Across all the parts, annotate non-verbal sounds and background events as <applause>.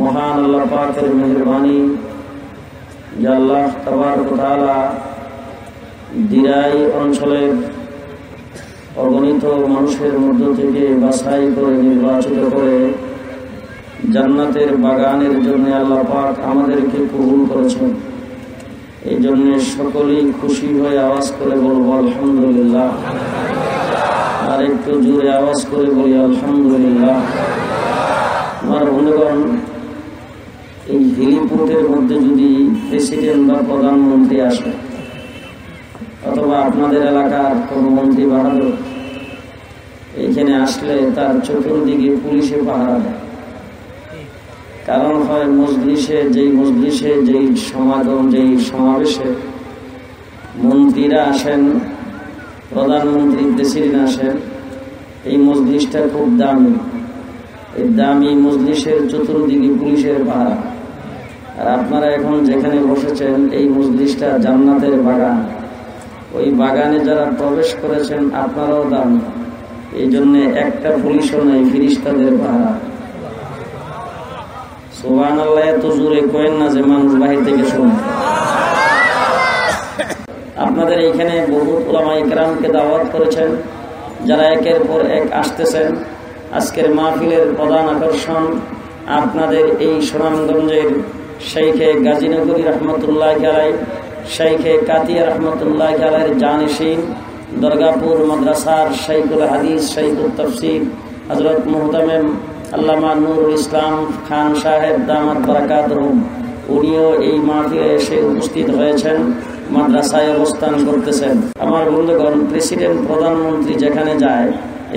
মহান আল্লাহ পাকের মেহরবানি দিরাই অঞ্চলের অগণিত মানুষের মধ্য থেকে বাছাই করে, নির্বাচিত করে জান্নাতের বাগানের জন্য আল্লাহ পাক আমাদেরকে কবুল করেছেন। এই জন্য সকলেই খুশি হয়ে আওয়াজ করে বলব, আলহামদুলিল্লাহ। আর একটু জোরে আওয়াজ করে বলি, আলহামদুলিল্লাহ। আমার বন্ধুগণ এই হেলিপোর্টের মধ্যে যদি প্রেসিডেন্ট বা প্রধানমন্ত্রী আসে, অথবা আপনাদের এলাকার কোন মন্ত্রী বাহাদুর এখানে আসলে তার চতুর্দিকে পুলিশে পাহারা দেয়। কারণ হয় মজলিসে, যেই মজলিসে, যেই সমাগম, যেই সমাবেশে মন্ত্রীরা আসেন, প্রধানমন্ত্রী, প্রেসিডেন্ট আসেন, এই মজলিসটা খুব দামি। এই দামি মজলিসের চতুর্দিকে পুলিশের পাহারা। আর আপনারা এখন যেখানে বসেছেন, এই মজলিসটা জান্নাতের বাগান। ওই বাগানে যারা প্রবেশ করেছেন, আপনারাও দাম এই জন্য একটা পুলিশও নেই, ফিরিস্তাদের পাহারা। সোহান আল্লাহ এত জোরে কয়েন না যে মানুষ বাহির থেকে শুনে আপনাদের এইখানে বহু ওলামা দাওয়াত করেছেন, যারা একের পর এক আসতেছেন। আজকের মাহফিলের প্রধান আকর্ষণ আপনাদের এই সুনামগঞ্জের শেখে গাজীনগরী রহমতুল্লাহ খেলাই শেখে কাতিয়া রহমতুল্লাহ খেলার জানিসিন, দুর্গাপুর মাদ্রাসার শৈকুল হাদিস শৈকুল তফসির হজরত মোহতামেম আল্লামা নুরুল ইসলাম খান সাহেব দামাত বরাকাত উনিও এই মাঠে এসে উপস্থিত হয়েছেন, মাদ্রাসায় অবস্থান করতেছেন। আমার বন্ধুগণ, প্রেসিডেন্ট প্রধানমন্ত্রী যেখানে যায়,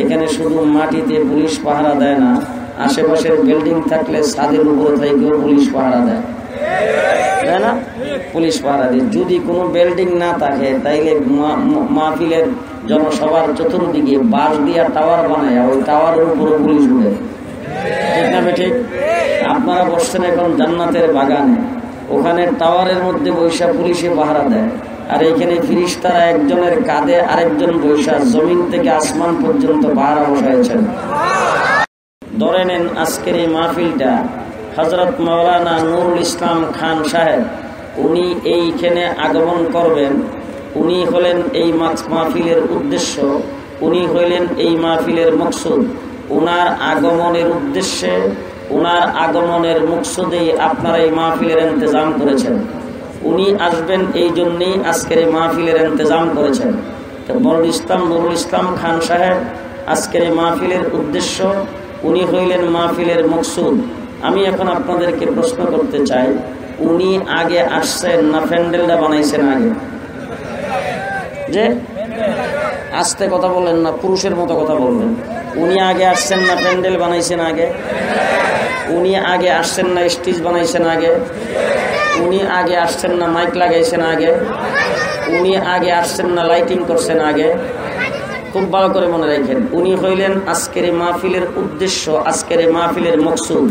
এখানে শুধু মাটিতে পুলিশ পাহারা দেয় না আশেপাশের বিল্ডিং থাকলে ছাদের উপরে থেকেও পুলিশ পাহারা দেয়। তাই না? পুলিশ পাহারা দিয়ে। যদি কোনো বিল্ডিং না থাকে, তাইলে মাহফিলের জনসভার চতুর্দিকে বাঁশ দিয়া টাওয়ার বানায় ওই টাওয়ারের উপরে পুলিশ উঠে। ঠিক না ঠিক আপনারা বসছেন এখন জান্নাতের বাগানে। ওখানে টাওয়ারের মধ্যে বৈশা পুলিশে পাহারা দেয়। আর এখানে ফিরিস্তারা একজনের কাঁধে আরেকজন বৈশা জমিন থেকে আসমান পর্যন্ত পাহারা বসাইছেন। ধরে নেন আজকের এই মাহফিলটা হজরত মৌলানা নুরুল ইসলাম খান সাহেব, উনি এইখানে আগমন করবেন, উনি হলেন এই মাহফিলের উদ্দেশ্য, উনি হইলেন এই মাহফিলের মকসুদ। উনার আগমনের উদ্দেশ্যে, উনার আগমনের মুকসুদেই আপনারা এই মাহফিলের ইন্তজাম করেছেন। উনি আসবেন এই জন্যেই আজকের এই মাহফিলের ইন্তজাম করেছেন। বরুল ইসলাম নুরুল ইসলাম খান সাহেব, আজকের এই মাহফিলের উদ্দেশ্য উনি হইলেন মাহফিলের মকসুদ। আমি এখন আপনাদেরকে প্রশ্ন করতে চাই, উনি আগে আসছেন না প্যান্ডেলটা বানাইছেন আগে? যে? আসতে কথা বললেন না, পুরুষের মতো কথা বললেন। উনি আগে আসছেন না প্যান্ডেল বানাইছেন আগে? উনি আগে আসছেন না স্টেজ বানাইছেন আগে? উনি আগে আসছেন না মাইক লাগাইছেন আগে? উনি আগে আসছেন না লাইটিং করছেন আগে? খুব ভালো করে মনে রাখেন। উনি হইলেন আজকের মাহফিলের উদ্দেশ্য, আজকের মাহফিলের মকসুদ।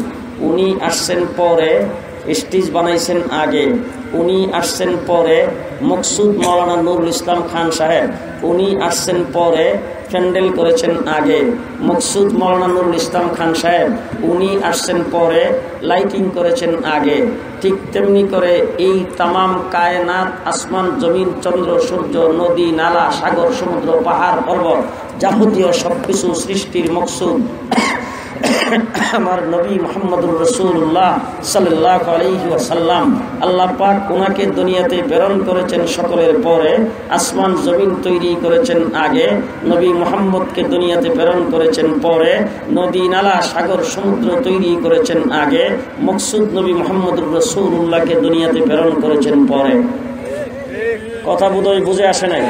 উনি আসছেন পরে স্টেজ বানাইছেন আগে। উনি আসছেন পরে মকসুদ মৌলানা নুরুল ইসলাম খান সাহেব। উনি আসছেন পরে প্যান্ডেল করেছেন আগে। মকসুদ মৌলানা নুরুল ইসলাম খান সাহেব, উনি আসছেন পরে লাইটিং করেছেন আগে। ঠিক তেমনি করে এই তামাম কায়নাত, আসমান, জমিন, চন্দ্র, সূর্য, নদী, নালা, সাগর, সমুদ্র, পাহাড়, পর্বত যাবতীয় সবকিছু সৃষ্টির মকসুদ। আমার নবী মোহাম্মদুর রসুল্লাহ সাল্লাহ আলহি ওয়াসাল্লাম, আল্লাহ পাক ওনাকে দুনিয়াতে প্রেরণ করেছেন সকলের পরে, আসমান জমিন তৈরি করেছেন আগে, নবী মোহাম্মদকে দুনিয়াতে প্রেরণ করেছেন পরে, নদী, নালা, সাগর, সমুদ্র তৈরি করেছেন আগে, মকসুদ নবী মোহাম্মদুর রসুল্লাহকে দুনিয়াতে প্রেরণ করেছেন পরে। কথা বোধহয় বুঝে আসে নাই?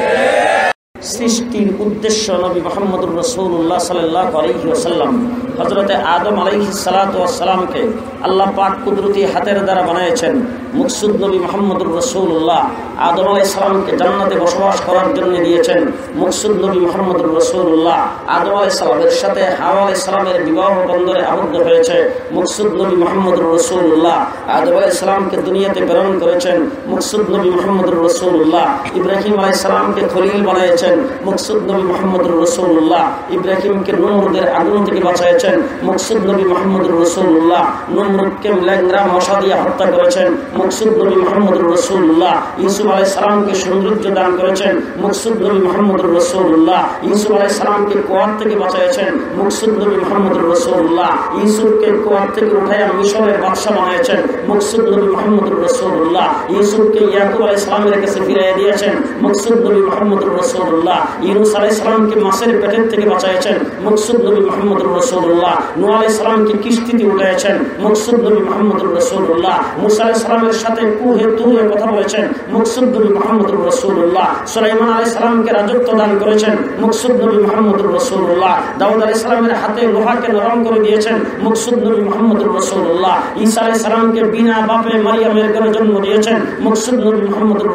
সৃষ্টির উদ্দেশ্য নবী মোহাম্মদুর রসুল্লাহ সাল্লাহ আলহি ওসাল্লাম হজরতে আদম আলহি সালাতামকে আল্লাহ পাক কুদরতি হাতের দ্বারা বানিয়েছেন মুকসুদ নবী মোহাম্মদুর রসুল্লাহ আদম আলাই সালামকে জান্নাতে বসবাস করার জন্য দিয়েছেন মুকসুদ নবী মোহাম্মদুর রসুল্লাহ আদম আলাই সালামের সাথে হাওয়া আলাই সালামের বিবাহ বন্ধনে আবদ্ধ হয়েছে মুকসুদ নবী মোহাম্মদুর রসুল্লাহ আদম আলাই সালামকে দুনিয়াতে প্রেরণ করেছেন মুকসুদ নবী মোহাম্মদুর রসুল্লাহ ইব্রাহিম আলাই সালামকে খলিল বানিয়েছেন মুকসুদ নবী মোহাম্মদুর রসুল্লাহ ইব্রাহিমকে নূরদের আগুন থেকে বাঁচাইছেন হয়েছেন মকসুদ নবী মোহাম্মদুর রসুল্লাহ নমরুদকে ল্যাংরা মশা দিয়ে হত্যা করেছেন। মকসুদ নবী মোহাম্মদুর রসুল্লাহ ইউসুফ আলাই সালামকে সৌন্দর্য দান করেছেন। মকসুদ নবী মোহাম্মদুর রসুল্লাহ ইউসুফ আলাই সালামকে কোয়ার থেকে বাঁচাইছেন। মকসুদ নবী মোহাম্মদুর রসুল্লাহ ইউসুফকে কোয়ার থেকে উঠাইয়া মিশরের বাদশা বানিয়েছেন মকসুদ নবী মোহাম্মদুর রসুল্লাহ ইউসুফকে ইয়াকুব আলাই সালামের কাছে ফিরাইয়া দিয়েছেন। মকসুদ নবী মোহাম্মদুর রসুল্লাহ ইউনুস আলাই সালামকে মাসের পেটের থেকে বাঁচাইছেন। মকসুদ নবী মোহাম্মদুর রসুল্লাহ কিস্তিতে রসুল্লাহ মুসা সুলাইমান আলাই সালামকে মকসুদ নবী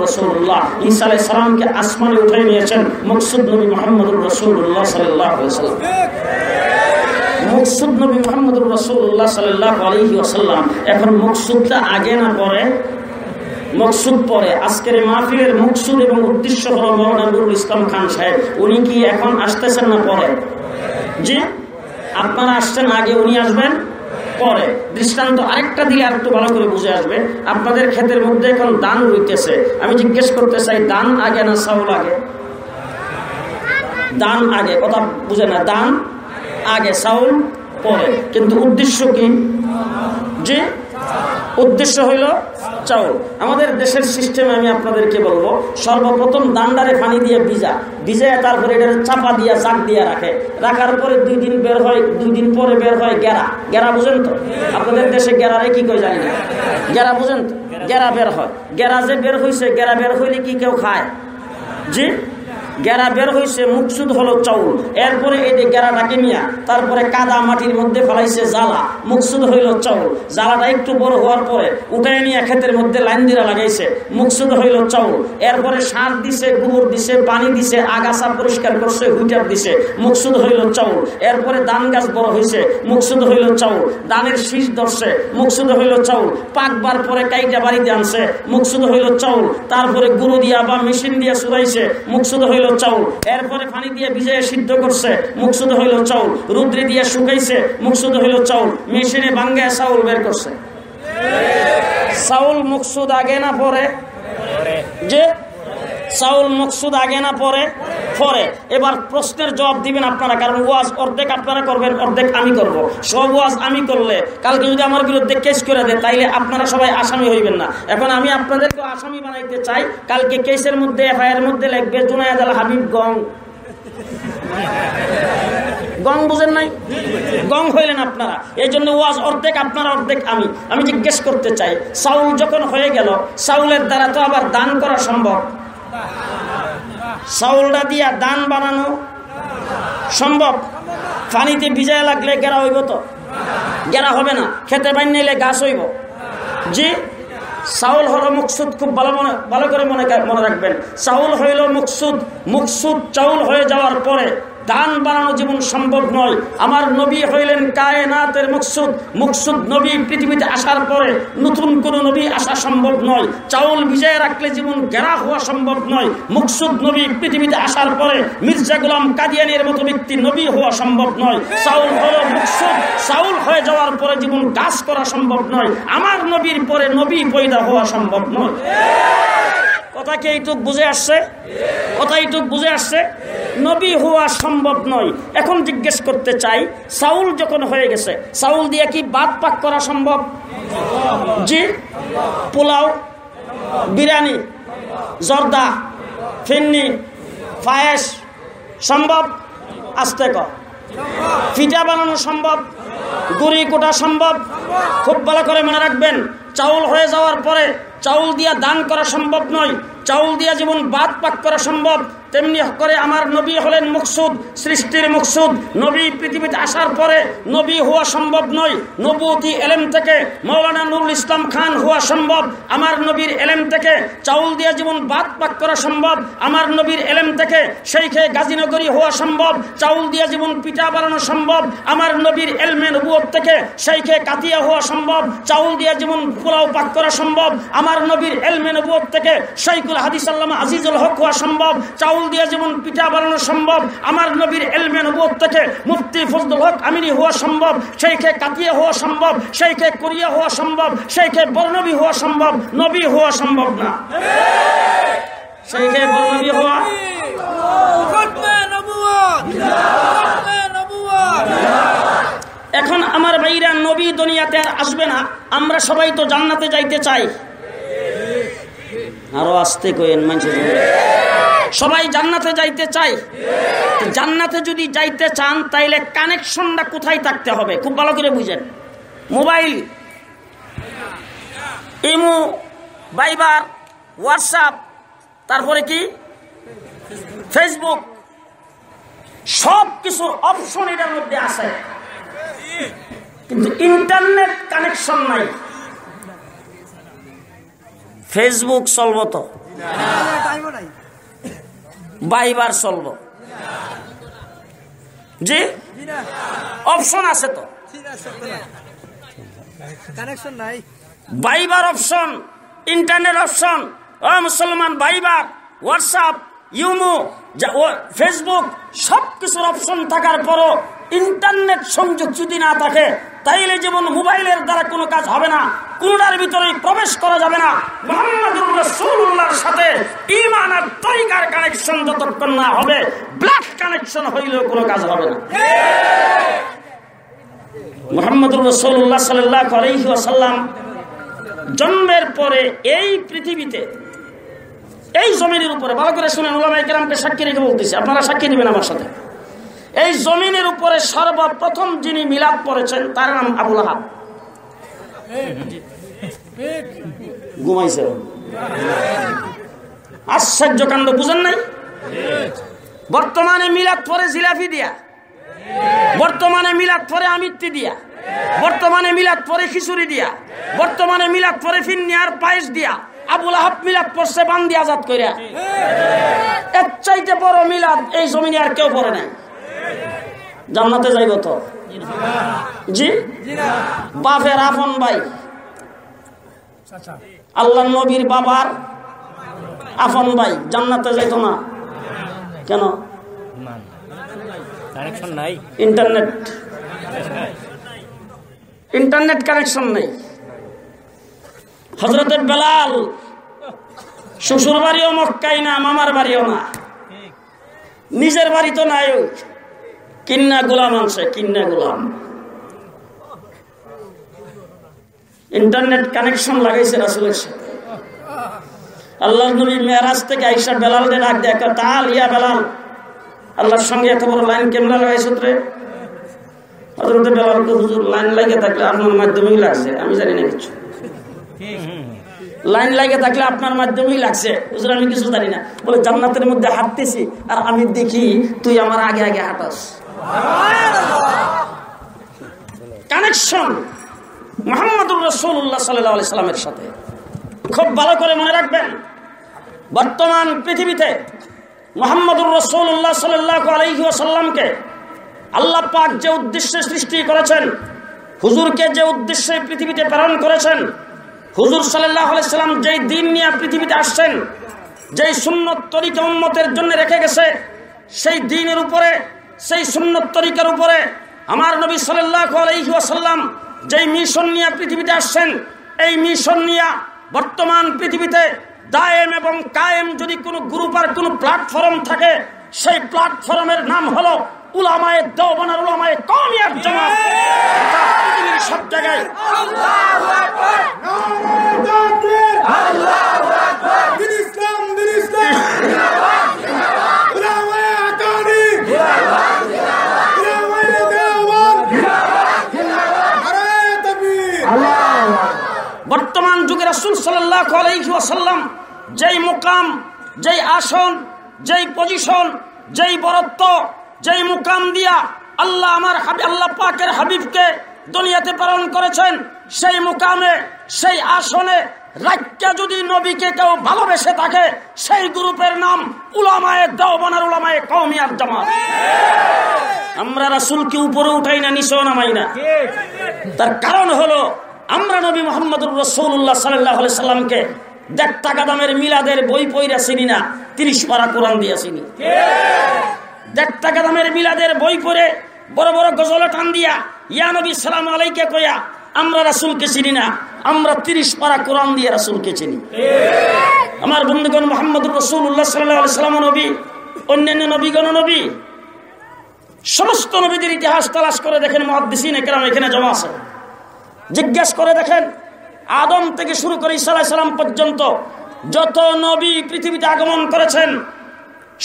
রসুল্লাহ সালামকে আসমানে উঠে নিয়েছেন মকসুদ নবী মোহাম্মদুর রসুল্লাহ সাল্লাহ মকসুদ রসুল্লাহ আগে না মকসুদ পরে। আজকের এবং হল ইসলাম খান সাহেব। উনি কি এখন আসতেছেন না জি? আপনারা আসছেন আগে উনি আসবেন পরে। দৃষ্টান্ত আরেকটা দিলে আর একটু ভালো করে বুঝে আসবে। আপনাদের ক্ষেতের মধ্যে এখন দান রইতেছে। আমি জিজ্ঞেস করতে চাই দান আগে না চাউল আগে? দান আগে, কথা বুঝে না। দান আগে চাউল পরে। কিন্তু উদ্দেশ্য কি? যে উদ্দেশ্য হইল চাউল। আমাদের দেশের সিস্টেমে আমি আপনাদেরকে বলব, সর্বপ্রথম দান্ডারে পানি দিয়ে ভিজা। ভিজায় তারপরে এটা চাপা দিয়া চাক দিয়ে রাখে। রাখার পরে দুই দিন বের হয়, দুই দিন পরে বের হয় গেরা গেরা বুঝেন তো? আপনাদের দেশে গেরারে কি করে জানি না? গেরা বুঝেন তো? গেরা বের হয়। গেরা যে বের হয়েছে গেরা বের হইলে কি কেউ খায়? জি গেরা বের হয়েছে মুকসুদ হলো চাউল। এরপরে যে গেরাটাকে নিয়ে, তারপরে কাদা মাটির মধ্যে ফেলাইছে জ্বালা। মুকসুদ হইল চাউল। জ্বালাটা একটু বড় হওয়ার পরে উঠাই নিয়ে ক্ষেতের মধ্যে লাইন দিয়ে লাগাইছে। মুকসুদ হইল চাউল। এরপরে সার দিছে, গোবর দিছে, পানি দিছে, আগাছা পরিষ্কার করছে, হুইটার দিছে। মুকসুদ হইল চাউল। এরপরে ধান গাছ বড় হয়েছে মুকসুদ হইল চাউল। ধানের শীষ ধরছে। মুকসুদ হইল চাউল। পাকবার পরে কাইটা বাড়িতে আনছে। মুকসুদ হইল চাউল। তারপরে গুরু দিয়া বা মেশিন দিয়া সুরাইছে মুকসুদ হইল চাউল। এরপরে পানি দিয়ে ভিজে সিদ্ধ করছে। মুখসুদ হইল চাউল। রুদ্রে দিয়ে শুকাইছে। মুখসুদ হইল চাউল। মেশিনে ভাঙ্গে চাউল বের করছে। চাউল মুখসুদ আগে না পরে। যে চাউল মকসুদ আগে না পরে? পরে। এবার প্রশ্নের জবাব দিবেন আপনারা, কারণ ওয়াজ অর্ধেক আপনারা করবেন, অর্ধেক আমি করব। সব ওয়াজ আমি করলে, কালকে যদি আমার বিরুদ্ধে কেস করে দেয়, তাইলে আপনারা সবাই আসামি হইবেন না। এখন আমি আপনাদেরকে আসামি বানাইতে চাই, কালকে কেসের মধ্যে, এফআইআর মধ্যে লিখবে জুনায়দ আল হাবিব গং। গং বুঝেন নাই? গং হইলেন আপনারা। এই জন্য ওয়াজ অর্ধেক আপনারা, অর্ধেক আমি। আমি জিজ্ঞেস করতে চাই চাউল যখন হয়ে গেল চাউলের দ্বারা তো আবার দান করা সম্ভব। চাউলটা দিয়া দান বানানো সম্ভব? পানিতে ভিজায় লাগলে গেরা হইব তো? গেরা হবে না, খেতে পানি নিলে গাছ হইব। জি? চাউল হলো মুকসুদ, খুব ভালো মনে, ভালো করে মনে মনে রাখবেন। চাউল হইল মুখসুদ মুখসুদ চাউল হয়ে যাওয়ার পরে দান বানানো জীবন সম্ভব নয়। আমার নবী হইলেন কায়নাতের মুকসুদ। মুকসুদ নবী পৃথিবীতে আসার পরে নতুন কোন নবী আসা সম্ভব নয়। চাউল ভিজায় রাখলে জীবন গেরা হওয়া সম্ভব নয়। মুকসুদ নবী পৃথিবীতে আসার পরে মির্জা গুলাম কাদিয়ানের মতো ব্যক্তি নবী হওয়া সম্ভব নয়। চাউল হলো মুকসুদ। চাউল হয়ে যাওয়ার পরে জীবন গাছ করা সম্ভব নয়। আমার নবীর পরে নবী পয়দা হওয়া সম্ভব নয়। কথা কি এইটুক বুঝে আসছে? কথা এইটুক বুঝে আসছে? নবী হওয়া সম্ভব নয়। এখন জিজ্ঞেস করতে চাই চাউল যখন হয়ে গেছে চাউল দিয়ে কি বাদ পাক করা সম্ভব? জি? পোলাও, বিরিয়ানি, জর্দা, ফিন্নি, পায়েস সম্ভব? আস্তে কর ফিটা বানানো সম্ভব? গুড়ি কোটা সম্ভব? খুব ভালো করে মনে রাখবেন, চাউল হয়ে যাওয়ার পরে চাউল দিয়া দান করা সম্ভব নয়। চাউল দিয়া যেমন বাদ পাক করা সম্ভব, তেমনি করে আমার নবী হলেন মুকসুদ, সৃষ্টির মুকসুদ। নবী পৃথিবীতে আসার পরে নবী হওয়া সম্ভব নয়। নবুতি এলেম থেকে মৌলানা নুরুল ইসলাম খান হওয়া সম্ভব। আমার নবীর এলেম থেকে চাউল দিয়া যেমন বাদ পাক করা সম্ভব। আমার নবীর এলেম থেকে সেইখে গাজীনগরী হওয়া সম্ভব। চাউল দিয়া যেমন পিঠা বানানো সম্ভব। আমার নবীর এলমে নবুয়ত থেকে সেইখে কাতিয়া হওয়া সম্ভব। চাউল দিয়া যেমন পোলাও পাক করা সম্ভব। আমার নবীর এলমে নবুয়ত থেকে শাইকুল হাদিস আল্লামা আজিজুল হক হওয়া সম্ভব, চাউল দিয়ে যেমন পিঠা বানানো সম্ভব, আমার নবীর এলমে নবুয় থেকে মুফতি ফজলুল হক আমিনী হওয়া সম্ভব সেইকে কাটিয়ে হওয়া সম্ভব সেইকে করিয়া হওয়া সম্ভব সেইকে বর্ণবী হওয়া সম্ভব, নবী হওয়া সম্ভব না। সেইকে বর্ণবী হওয়া এখন আমার ভাইরা নবী দুনিয়াতে আর আসবে না, আমরা সবাই তো জান্নাতে যাইতে চাই। আরও আসতে কইেন মানুষের সবাই জান্নাতে যাইতে চাই জান্নাতে যদি যাইতে চান, তাইলে কানেকশনটা কোথায় থাকতে হবে? খুব ভালো করে বুঝেন। মোবাইল, ইমো বাইবার হোয়াটসঅ্যাপ, তারপরে কি? ফেসবুক। সব কিছুর অপশন এটার মধ্যে আছে। কিন্তু ইন্টারনেট কানেকশন নাই। ফেসবুক চলব তো? বাইবার চলব। জি? অপশন আছে তো? বাইবার অপশন, ইন্টারনেট অপশন ও মুসলমান বাইবার, হোয়াটসঅ্যাপ, ইউমো ফেসবুক সব কিছুর অপশন থাকার পরও ইন্টারনেট সংযোগ যদি না থাকে তাইলে যেমন মোবাইলের দ্বারা কোনো কাজ হবে না, কোনটার ভিতরে প্রবেশ করা যাবে না। মোহাম্মদুর রসুল্লাহর সাথে ইমান আর তরিকার কানেকশন যতক্ষণ না হবে ব্লাড কানেকশন হইলেও কোনো কাজ হবে না। মোহাম্মদুর রসুল্লাহ সাল্লাহ আলহি আসাল্লাম জন্মের পরে এই পৃথিবীতে, এই জমিনের উপরে, ভালো করে শুনেন ওলামাই কেরামকে সাক্ষী রেখে বলতেছি, আপনারা সাক্ষী দিবেন আমার সাথে। এই জমিনের উপরে সর্বপ্রথম যিনি মিলাপ পড়েছেন, তার নাম আবুল ঘুমাইছে। আশ্চর্য কাণ্ড বুঝেন নাই? বর্তমানে মিলাদ পরে জিলাপি দিয়া। বর্তমানে মিলাদ পরে আমিত্তি দিয়া। বর্তমানে মিলাদ পরে খিচুড়ি দিয়া। বর্তমানে মিলাদ পরে ফিন্নিয়ার পায়েস দিয়া। আবুল আহাব মিলাদ পড়ছে বান্দি আজাদ করিয়া এর চাইতে বড় মিলাদ এই জমিনে আর কেউ পড়ে নাই। জান্নাতে যাইব তো? জি? বাপের আফন ভাই। আল্লাহ নবীর বাবার আপন ভাই। জান্নাতে যাইত না? কেন? ইন্টারনেট। ইন্টারনেট কানেকশন নেই। হজরতের বেলাল শ্বশুর বাড়িও মক্কাই না মামার বাড়িও না। নিজের বাড়ি তো নাই। কিন্না গোলাম আনছে কিন্না গোলাম। ইন্টারনেট কানেকশন লাগাইছে রাসুলের সাথে। আল্লাহ নবী মেয়ারাজ থেকে আইসা বেলালকে ডাক দেয় তাল, ইয়া বেলাল। আল্লাহর সঙ্গে এত বড় লাইন কেমন লাগাইছে তোরে হজরতে বেলালকে হুজুর, লাইন লাগে থাকলে আপনার মাধ্যমেই লাগছে, আমি জানি না কিছু। লাইন লাগে থাকলে আপনার মাধ্যমেই লাগছে, হুজুর, আমি কিছু জানি না। বলে, জান্নাতের মধ্যে হাঁটতেছি, আর আমি দেখি তুই আমার আগে আগে হাঁটাস। কানেকশন মোহাম্মদুর রসুল্লাহ সাল্লাহ সাল্লামের সাথে। খুব ভালো করে মনে রাখবেন, বর্তমান পৃথিবীতে মোহাম্মদুর রসুল্লাহ সাল্লাহ আল্লাহ পাক যে উদ্দেশ্যে সৃষ্টি করেছেন, হুজুরকে যে উদ্দেশ্যে পৃথিবীতে প্রেরণ করেছেন, হুজুর সাল্লাহ সাল্লাম যেই দিন নিয়ে পৃথিবীতে আসছেন, যেই সুন্নত তরিকা উন্মতের জন্য রেখে গেছে, সেই দিনের উপরে সেই সুন্নত তরিকার উপরে আমার নবী সাল্লাহ আলহি যেই মিশন নিয়ে পৃথিবীতে আসছেন, এই মিশন নিয়ে বর্তমান পৃথিবীতে দায়েম এবং কায়েম যদি কোনো গ্রুপ আর কোনো প্ল্যাটফর্ম থাকে, সেই প্ল্যাটফর্মের নাম হলো সব জায়গায় উলামায়ে আকানি উলামায়ে দেওয়ান নারায়ে তাকবীর বর্তমান যুগে রাসূল ওয়াসাল্লাম যেই মুকাম যেই আসন যেই পজিশন যেই বরত্ব যেই মুকাম দিয়া আল্লাহ আমার আল্লাহ পাকের হাবিবকে দুনিয়াতে প্রেরণ করেছেন সেই মুকামে সেই আসনে রাজ্যা যদি নবীকে কেউ ভালোবেসে থাকে সেই গ্রুপের নাম উলামায়ে দেওবানার উলামায়ে কওমিয়ার জামাত। আমরা রাসূলকে উপরে উঠাই না নিচেও নামাই না। তার কারণ হলো আমরা নবী মোহাম্মদুর রসৌল্লাহ সাল্লাহ সাল্লামকে দেড় টাকা দামের মিলাদের বই পইরা চিনি না, তিরিশ পারা কোরআন দিয়া চিনি। দেড় টাকা দামের মিলাদের বই পড়ে বড় বড় গজলে টান দিয়া, ইয়া নবী সালাম আলাইকে কয়া আমরা রাসুলকে চিনি না, আমরা তিরিশ পারা কোরআন দিয়ে রাসুলকে চিনি। আমার বন্ধুগণ মোহাম্মদ রসুল্লাহ সাল্লাহ সাল্লাম নবী, অন্যান্য নবীগণ নবী। সমস্ত নবীদের ইতিহাস তালাশ করে দেখেন একরাম এখানে জমা আছে। জিজ্ঞেস করে দেখেন, আদম থেকে শুরু করে ইসা সালাম পর্যন্ত যত নবী পৃথিবীতে আগমন করেছেন,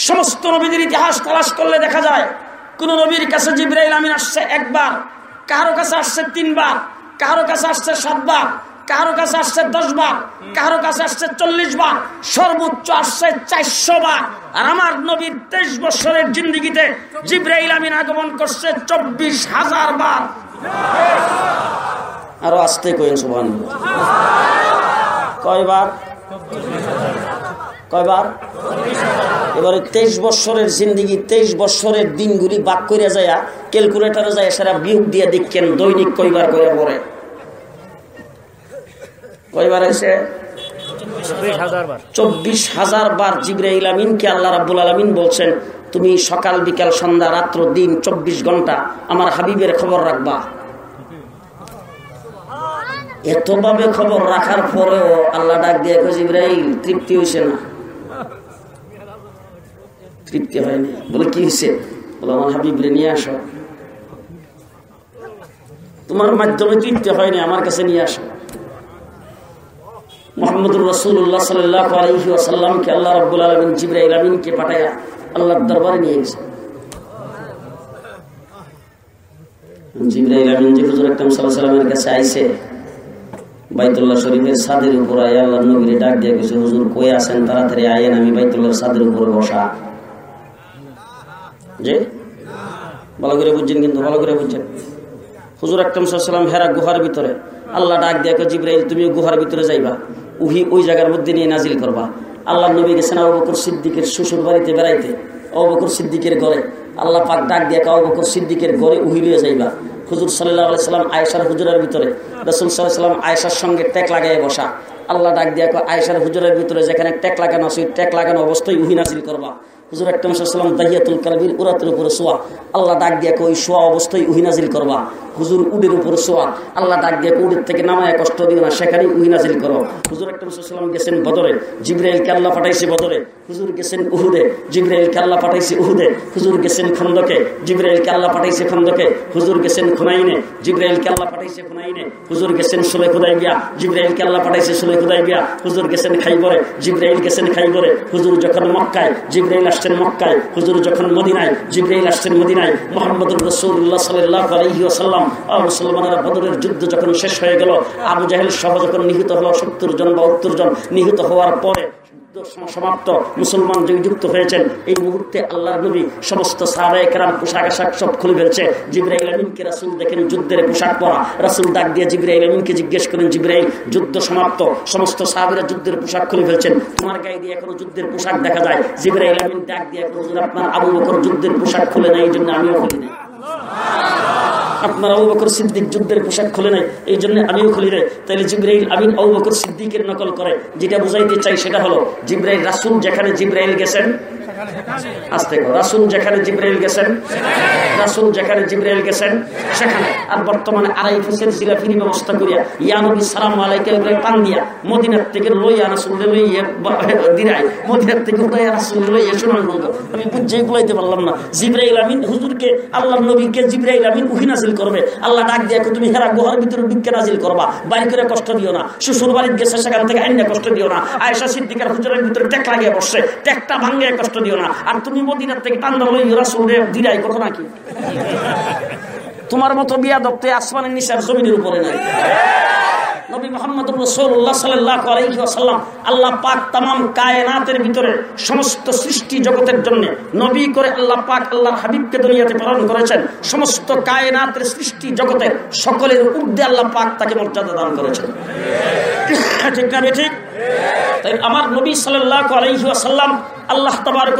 সমস্ত নবীদের ইতিহাস তালাশ করলে দেখা যায়, কোন নবীর কাছে জিব্রাইল আমিন আসছে একবার, কারও কাছে আসছে তিনবার, কারও কাছে আসছে সাতবার, কারও কাছে আসছে দশ বার কারও কাছে আসছে চল্লিশ বার সর্বোচ্চ আসছে চারশো বার আর আমার নবীর তেইশ বছরের জিন্দিগিতে জিব্রাইল আমিন আগমন করছে চব্বিশ হাজার বার। আরও আসতে কইন সুবান কয়বার? কয়বার? এবারে তেইশ বৎসরের জিন্দিগি, তেইশ বৎসরের দিনগুলি বাক করে যায় ক্যালকুলেটারে যায় সেটা বিয়োগ দিয়ে দেখছেন দৈনিক কয়বার করে পড়ে কয়বার এসে চব্বিশ হাজার বার জিব্রাইল আমিনকে আল্লাহ রাব্বুল আলমিন বলছেন, তুমি সকাল বিকাল, সন্ধ্যা, রাত্র, দিন, চব্বিশ ঘণ্টা আমার হাবিবের খবর রাখবা। এতভাবে খবর রাখার পরেও আল্লাহ ডাক দিয়ে জিব্রাইল, তৃপ্তি হয়েছে না? তৃপ্তি হয়নি। বলে, কি হয়েছে বলে, আমার হাবিবরে নিয়ে আসো। তোমার মাধ্যমে তৃপ্তি হয়নি, আমার কাছে নিয়ে আসো। মোহাম্মদুর রসুল্লাহ সাল্লাহ আল্লাহ রব্বুল আলমিন পাঠাইয়া আল্লাহর দরবারে নিয়ে গেছে। জিব্রাইল আমিন যে হুজুর সাল্লাহ সাল্লামের কাছে আইসে বাইতুল্লাহ শরীফের ছাদের উপর আয় আল্লাহ নবীরে ডাক দিয়ে গেছে হুজুর কই আছেন? তাড়াতাড়ি আয়েন, আমি বাইতুল্লাহর ছাদের উপরে বসা। যে ভালো করে বুঝছেন কিন্তু, ভালো করে বুঝছেন। হুজুর আকরাম সাল্লাম হেরা গুহার ভিতরে। আল্লাহ ডাক দিয়ে জিব্রাইল তুমি গুহার ভিতরে যাইবা। উহি ওই জায়গার মধ্যে নিয়ে নাজিল করবা। আল্লাহ নবী গেছেন আবু বকর সিদ্দিকের শ্বশুর বাড়িতে বেড়াইতে, আবু বকর সিদ্দিকের ঘরে। আল্লাহ পাক ডাক দিয়ে আবু বকর সিদ্দিকের ঘরে উহি লিয়ে যাইবা। হুজুর সাল্লাহ সাল্লাম আয়েশার হুজুরের ভিতরে, রসুল সাল্লাহ সাল্লাম আয়েশার সঙ্গে টেক লাগাই বসা। আল্লাহ ডাক দিয়ে আয়েশার হুজুরের ভিতরে যেখানে টেক লাগানো সেই টেক লাগানো অবস্থায় উহি নাজিল করবা। হুজুর একটা সাল্লাম দাহিয়াতুল কালবির উরাতের উপরে শোয়া। আল্লাহ ডাক দিয়ে ওই শোয়া অবস্থায় উহি নাজিল করবা। হুজুর উডের উপরে শোয়া। আল্লাহ ডাক দিয়ে উডের থেকে নামায় কষ্ট দিও না, সেখানেই উহি নাজিল করো। হুজুর একটা সাল্লাম গেছেন বদরে। জিব্রাইলকে আল্লাহ পাঠাইছে বদরে। হুজুর গেছেন উহুদে। জিব্রাইলকে আল্লাহ পাঠাইছে উহুদে। হুজুর গেছেন খন্দকে। জিব্রাইলকে আল্লাহ পাঠাইছে খন্দকে। হুজুর গেছেন খুনাইনে। জিব্রাইলকে আল্লাহ পাঠাইছে খুনাইনে। হুজুর গেছেন সুলে খুদাই বিয়া জিব্রাইলকে আল্লাহ পাঠাইছে সুলে খুদাই বিয়া হুজুর গেছেন খাইবরে। জিব্রাইল গেছেন খাইবরে। হুজুর যখন মক্কায় জিব্রাইল আসছেন মক্কায়। হুজুর যখন মদিনায়, জিব্রাইল আসছেন মদিনায় মোহাম্মদ রসুল্লাহ সাল্লাহ আলহি আসাল্লাম মুসলমানেরা বদরের যুদ্ধ যখন শেষ হয়ে গেল, আবু জাহেল সহ যখন নিহিত হলো সত্তর জন বা উত্তর জন নিহিত হওয়ার পরে সমাপ্ত। মুসলমান যুক্ত হয়েছেন, এই মুহূর্তে আল্লাহ নবী সমস্ত পোশাক আশাক সব খুলে ফেলছে। রাসুল দেখেন যুদ্ধের পোশাক পরা। রাসুল ডাক দিয়ে জিজ্ঞেস করেন যুদ্ধ সমাপ্ত। সমস্ত যুদ্ধের পোশাক খুলে ফেলছেন। তোমার গায়ে দিয়ে এখনও যুদ্ধের পোশাক দেখা যায়? ডাক দিয়ে আপনার আবু বকর যুদ্ধের পোশাক খুলে নাই, এই জন্য আমিও খুলি নাই। আপনার আবু বকর সিদ্দিক যুদ্ধের পোশাক খুলে নাই, এই জন্য আমিও খুলি নাই। তাহলে আমিন আবু বকর সিদ্দিকের নকল করে, যেটা বুঝাইতে চাই সেটা হলো জিব্রাইল, রাসুল যেখানে জিব্রাইল গেছেন? আসতে রাসুল যেখানে জিব্রাইল গেছেন? যেখানে জিব্রাইল গেছেন? সেখানে। আর বর্তমানে আড়াই ব্যবস্থা করিয়া সালাম আলাইকে পান দিয়া, মদিনার থেকে দিরাই মদিনার থেকে লইয়া শোনার আমি বুঝে গুলাইতে পারলাম না। জিব্রাইল আমিন, হুজুরকে আল্লাহ নবীকে জিব্রাইল আমিন উহি নাজিল করবে। আল্লাহ ডাক দিয়ে তুমি হেরা গুহার ভিতরে ডুবকে নাজিল করবা। বাড়ি করে কষ্ট দিও না। শ্বশুর বাড়ির গেছে, সেখান থেকে আইনা কষ্ট দিও না। আয়সা সিদ্দিকার হুজুরের ভিতরে টেক লাগিয়ে বসছে। টেকটা ভাঙ্গে কষ্ট দিও না। আর তুমি মদিনার থেকে টান্ডা লই রাসুল দিরাই করো নাকি তোমার মতো বিয়া দপ্তে আসমানের নিশার জমিনের উপরে নাই। নবী মোহাম্মদ রসুল্লাহ সাল্লাহ আলহিহাসাল্লাম আল্লাহ পাক তামাম কায়নাতের ভিতরে সমস্ত সৃষ্টি জগতের জন্য নবী করে আল্লাহ পাক আল্লাহ হাবিবকে দুনিয়াতে পালন করেছেন। সমস্ত কায়নাতের সৃষ্টি জগতের সকলের ঊর্ধ্বে আল্লাহ পাক তাকে মর্যাদা দান করেছেন। ঠিক না ঠিক তাই আমার নবী সাল্লাহ আলহিহাসাল্লাম আল্লাহ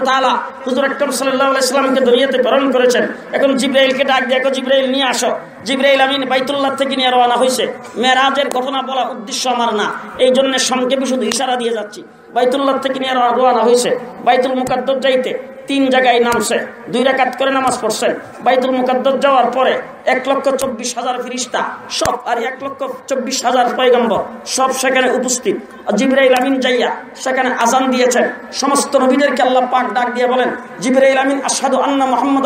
তালা হুজুর আকরম সাল্লাহামকে দুনিয়াতে প্রেরণ করেছেন। এখন জিব্রাইলকে ডাক দেখো জিব্রাইল নিয়ে আসো। জিব্রাইল আমিন বাইতুল্লাহ থেকে নিয়ে রওনা হয়েছে মেয়েরাজের ঘটনা বলা উদ্দেশ্য আমার না। এই জন্য সংক্ষেপে শুধু ইশারা দিয়ে যাচ্ছি। বাইতুল্লাহ থেকে নিয়ে রওনা হয়েছে। বাইতুল মুকাদ্দর যাইতে তিন জায়গায় নামছে। দুই রাকাত করে নামাজ পড়ছেন। বাইতুল মুকাদ্দর যাওয়ার পরে এক লক্ষ চব্বিশ হাজার ফিরিস্তা, সব আর এক লক্ষ চব্বিশ হাজার পয়গম্বর, সব সেখানে উপস্থিত। জিবরাইল আমিন যাইয়া সেখানে আজান দিয়েছেন। সমস্ত নবীদেরকে আল্লাহ পাক ডাক দিয়ে বলেন, জিবরাইল আমিন আসাদু আন্না মোহাম্মদ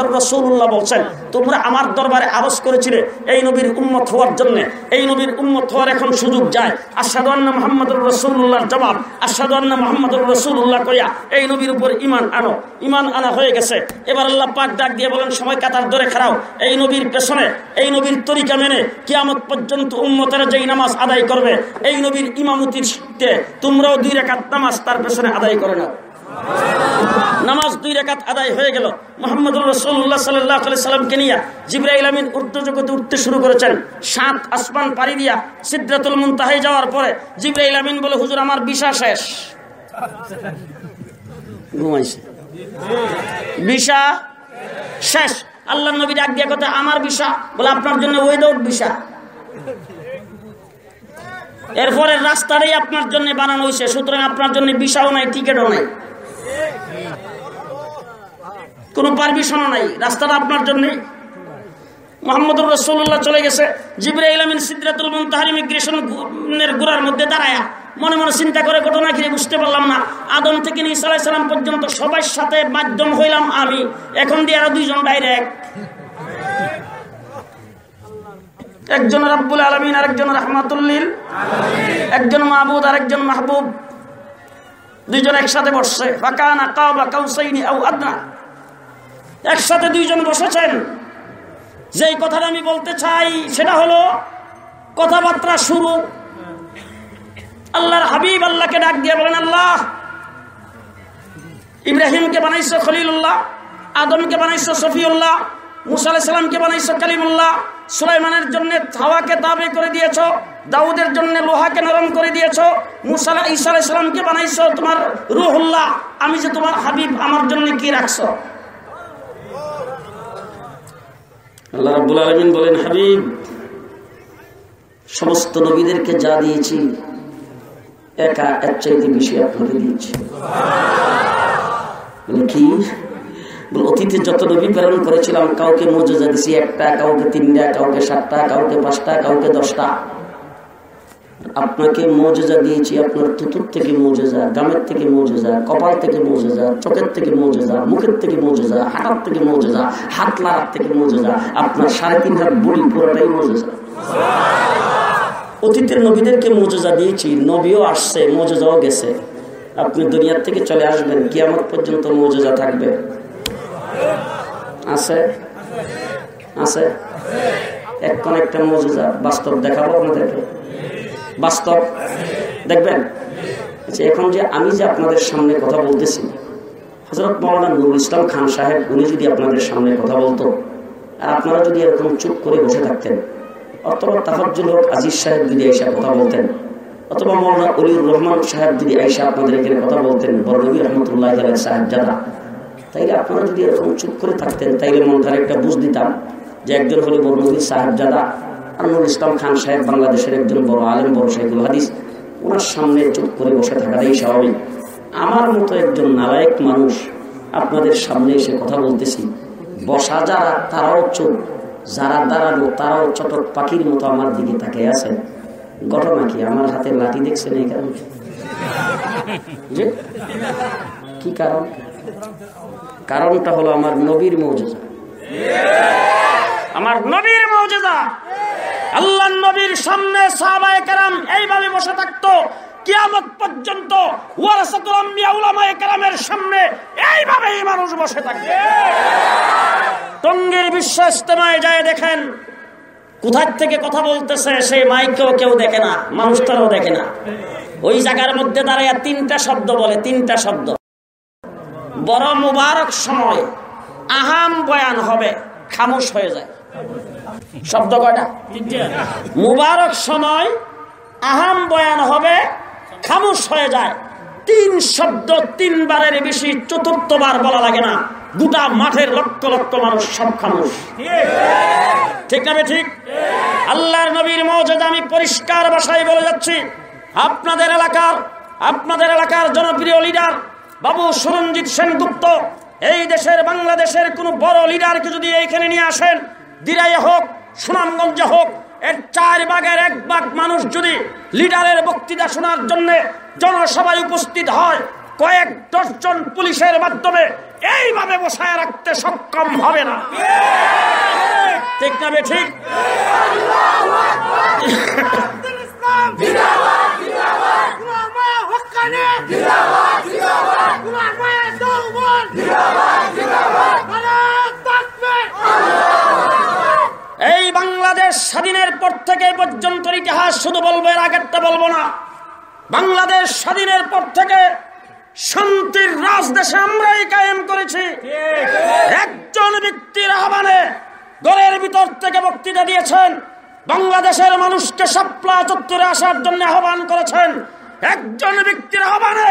বলছেন, তোমরা আমার দরবারে আরজ করেছিলে এই নবীর উম্মত হওয়ার জন্য। এই নবীর উম্মত হওয়ার এখন সুযোগ যায়। আসাদু আন্না মোহাম্মদ রসুল্লাহর জবাব আসাদু আন্না মোহাম্মদ রসুল্লাহ কইয়া এই নবীর উপর ইমান আনো। ইমান আনা হয়ে গেছে। এবার আল্লাহ পাক ডাক দিয়ে বলেন, সময় কাতার ধরে খারাও এই নবীর পেছনে এই নবীর তরিকা মেনে কিয়ামত পর্যন্ত উম্মতের যেই নামাজ আদায় করবে, এই নবীর ইমামতির শীতে তোমরাও দুই রেখাত নামাজ তার পেছনে আদায় করে নাও। নামাজ দুই রেখাত আদায় হয়ে গেল। মোহাম্মদ রসুল্লাহ সাল্লাহ সাল্লামকে নিয়ে জিব্রাইল আমিন উর্দু জগতে উঠতে শুরু করেছেন। সাত আসমান পাড়ি দিয়া সিদ্ধাতুল মুনতাহাই যাওয়ার পরে জিব্রাইল আমিন বলে, হুজুর, আমার বিষা শেষ। ঘুমাইছে। বিষা শেষ। আল্লাহ নবী ডাক দিয়া কথা, আমার বিষা। বলে, আপনার জন্য উইদাউট বিষা। এরপরে রাস্তাটাই আপনার জন্য বানানো হয়েছে, সুতরাং আপনার জন্য বিষাও নাই টিকিটও নাই। কোনো পারমিশনও নাই, রাস্তাটা আপনার জন্যই। মোহাম্মদুর রসুল্লাহ চলে গেছে, জিব্রাইল আমিন সিদ্ধাতুল মুনতাহার ইমিগ্রেশনের গোড়ার মধ্যে দাঁড়ায়া। মনে মনে চিন্তা করে ঘটনা ঘিরে বুঝতে পারলাম না। আদম থেকে নিয়ে সালাই সালাম পর্যন্ত সবার সাথে মাধ্যম হইলাম আমি। এখন দিয়ে আরও দুইজন ডাইরেক্ট একজন রাব্বুল আলমিন, আরেকজন রহমাতুল্লিল একজন মাহবুদ, আরেকজন মাহবুব। দুইজন একসাথে বসছে। আদনা। একসাথে দুইজন বসেছেন। যেই কথাটা আমি বলতে চাই সেটা হলো, কথাবার্তা শুরু। আল্লাহর হাবিব আল্লাহকে ডাক দিয়ে বলেন, আল্লাহ, ইব্রাহিমকে বানাইছো খলিলুল্লাহ, আদমকে বানাইছো সফিউল্লাহ মুসা আলাইসাল্লামকে বানাইছো কালিমুল্লাহ, সুলাইমানের জন্য হাওয়াকে তাবে করে দিয়েছ, দাউদের জন্য লোহাকে নরম করে দিয়েছ, মুসা ঈসা আলাইসাল্লামকে বানাইছো তোমার রুহুল্লাহ, আমি যে তোমার হাবিব, আমার জন্য কি রাখছো? আল্লাহ রাব্বুল আলামিন বলেন, হাবিব, সমস্ত নবীদেরকে যা দিয়েছি একা এক চাইতে বেশি আপনাকে দিয়েছি। বলে, কি? অতীতে যত নবী প্রেরণ করেছিলাম, কাউকে মর্যাদা দিছি একটা, কাউকে তিনটা, কাউকে সাতটা, কাউকে পাঁচটা, কাউকে দশটা। আপনাকে মৌজেজা দিয়েছি, আপনার তুতুর থেকে মৌজেজা গামের থেকে মৌজেজা কপাল থেকে মৌজেজা চোখের থেকে মৌজেজা মুখের থেকে মৌজেজা হাটার থেকে মৌজেজা হাত লাগার থেকে মৌজেজা আপনার সাড়ে তিন হাত বুড়ি পুরোটাই মৌজেজা অতীতের নবীদেরকে মৌজেজা দিয়েছি, নবীও আসছে, মৌজেজাও গেছে। আপনি দুনিয়ার থেকে চলে আসবেন, কিয়ামত পর্যন্ত মৌজেজা থাকবে। আছে? আছে? এখন একটা মৌজেজা, বাস্তব দেখাবো আপনাদেরকে। বাস্তব? দেখবেন? আচ্ছা এখন যে আমি যে আপনাদের সামনে কথা বলতেছি হজরত মৌলানা নুরুল ইসলাম খান সাহেব, উনি যদি আপনাদের সামনে কথা বলতো, আর আপনারা যদি এরকম চুপ করে বসে থাকতেন অথবা তাহাজুল হক আজিজ সাহেব যদি আইসা কথা বলতেন, অথবা মৌলানা অলিউর রহমান সাহেব যদি আইসা আপনাদের এখানে কথা বলতেন, বড় নবী রহমতুল্লাহ সাহেব যারা তাইলে আপনারা যদি এরকম চুপ করে থাকতেন, তাইলে মনটার একটা বুঝ দিতাম যে একজন হলো বড় নবী সাহেব জাদা আনুল ইসলাম খান সাহেব বাংলাদেশের একজন বড় আলেম, বড় শেখুল হাদিস, ওনার সামনে চুপ করে বসে থাকাটাই স্বাভাবিক। আমার মতো একজন নালায়ক মানুষ আপনাদের সামনে এসে কথা বলতেছি, বসা যারা তারাও চুপ। যারা দাঁড়ানো তারাও চটক পাখির মতো আমার দিকে তাকে আছে। ঘটনা কি? আমার হাতে লাঠি দেখছেন এই কারণে? কি কারণ? কারণটা হলো আমার নবীর মৌজা আমার নবীর মৌজা আল্লাহ নবীর সামনে সাহাবায়ে কেরাম এইভাবে বসে থাকতো কিয়ামত পর্যন্ত সামনে এইভাবে এই মানুষ বসে থাকে টঙ্গীর বিশ্ব ইস্তেমায় যায় দেখেন, কোথার থেকে কথা বলতেছে সেই মাইকেও কেউ দেখে না, মানুষটারও দেখে না। ওই জায়গার মধ্যে দাঁড়ায় তিনটা শব্দ বলে, তিনটা শব্দ। বড় মুবারক সময়, আহাম বয়ান হবে, খামোশ হয়ে যায়। শব্দ কয়টা? মুবারক সময়, আহাম বয়ান হবে খামোশ হয়ে যায়। তিন শব্দ তিনবারের বেশি চতুর্থবার বলা লাগে না। গোটা মাঠের লক্ষ লক্ষ মানুষ সব খামোশ। ঠিক না ঠিক? আল্লাহর নবীর মৌজাদ আমি পরিষ্কার ভাষায় বলে যাচ্ছি। আপনাদের এলাকার আপনাদের এলাকার জনপ্রিয় লিডার বাবু সুরঞ্জিত সেনগুপ্ত, এই দেশের, বাংলাদেশের কোন বড় লিডারকে যদি এইখানে নিয়ে আসেন, দিরাইয়ে হোক, সুনামগঞ্জে হোক এর চার ভাগের এক ভাগ মানুষ যদি লিডারের বক্তৃতা শোনার জন্য জনসভায় উপস্থিত হয়, কয়েক দশজন পুলিশের মাধ্যমে এইভাবে বসায় রাখতে সক্ষম হবে না। ঠিক না ঠিক উলামায়ে দেওবন্দ জিন্দাবাদ জিন্দাবাদ নারায়ে তাকবীর এই বাংলাদেশ স্বাধীনের পর থেকে পর্যন্ত ইতিহাস শুধু বলব, এর আগেরটা বলব না। বাংলাদেশ স্বাধীনের পর থেকে শান্তির রাজদেশে আমরাই কায়েম করেছি। একজন ব্যক্তির আহ্বানে ঘরের ভিতর থেকে বক্তৃতা দিয়েছেন, বাংলাদেশের মানুষকে সাপলা চত্বরে আসার জন্য আহ্বান করেছেন। একজন ব্যক্তির আহ্বানে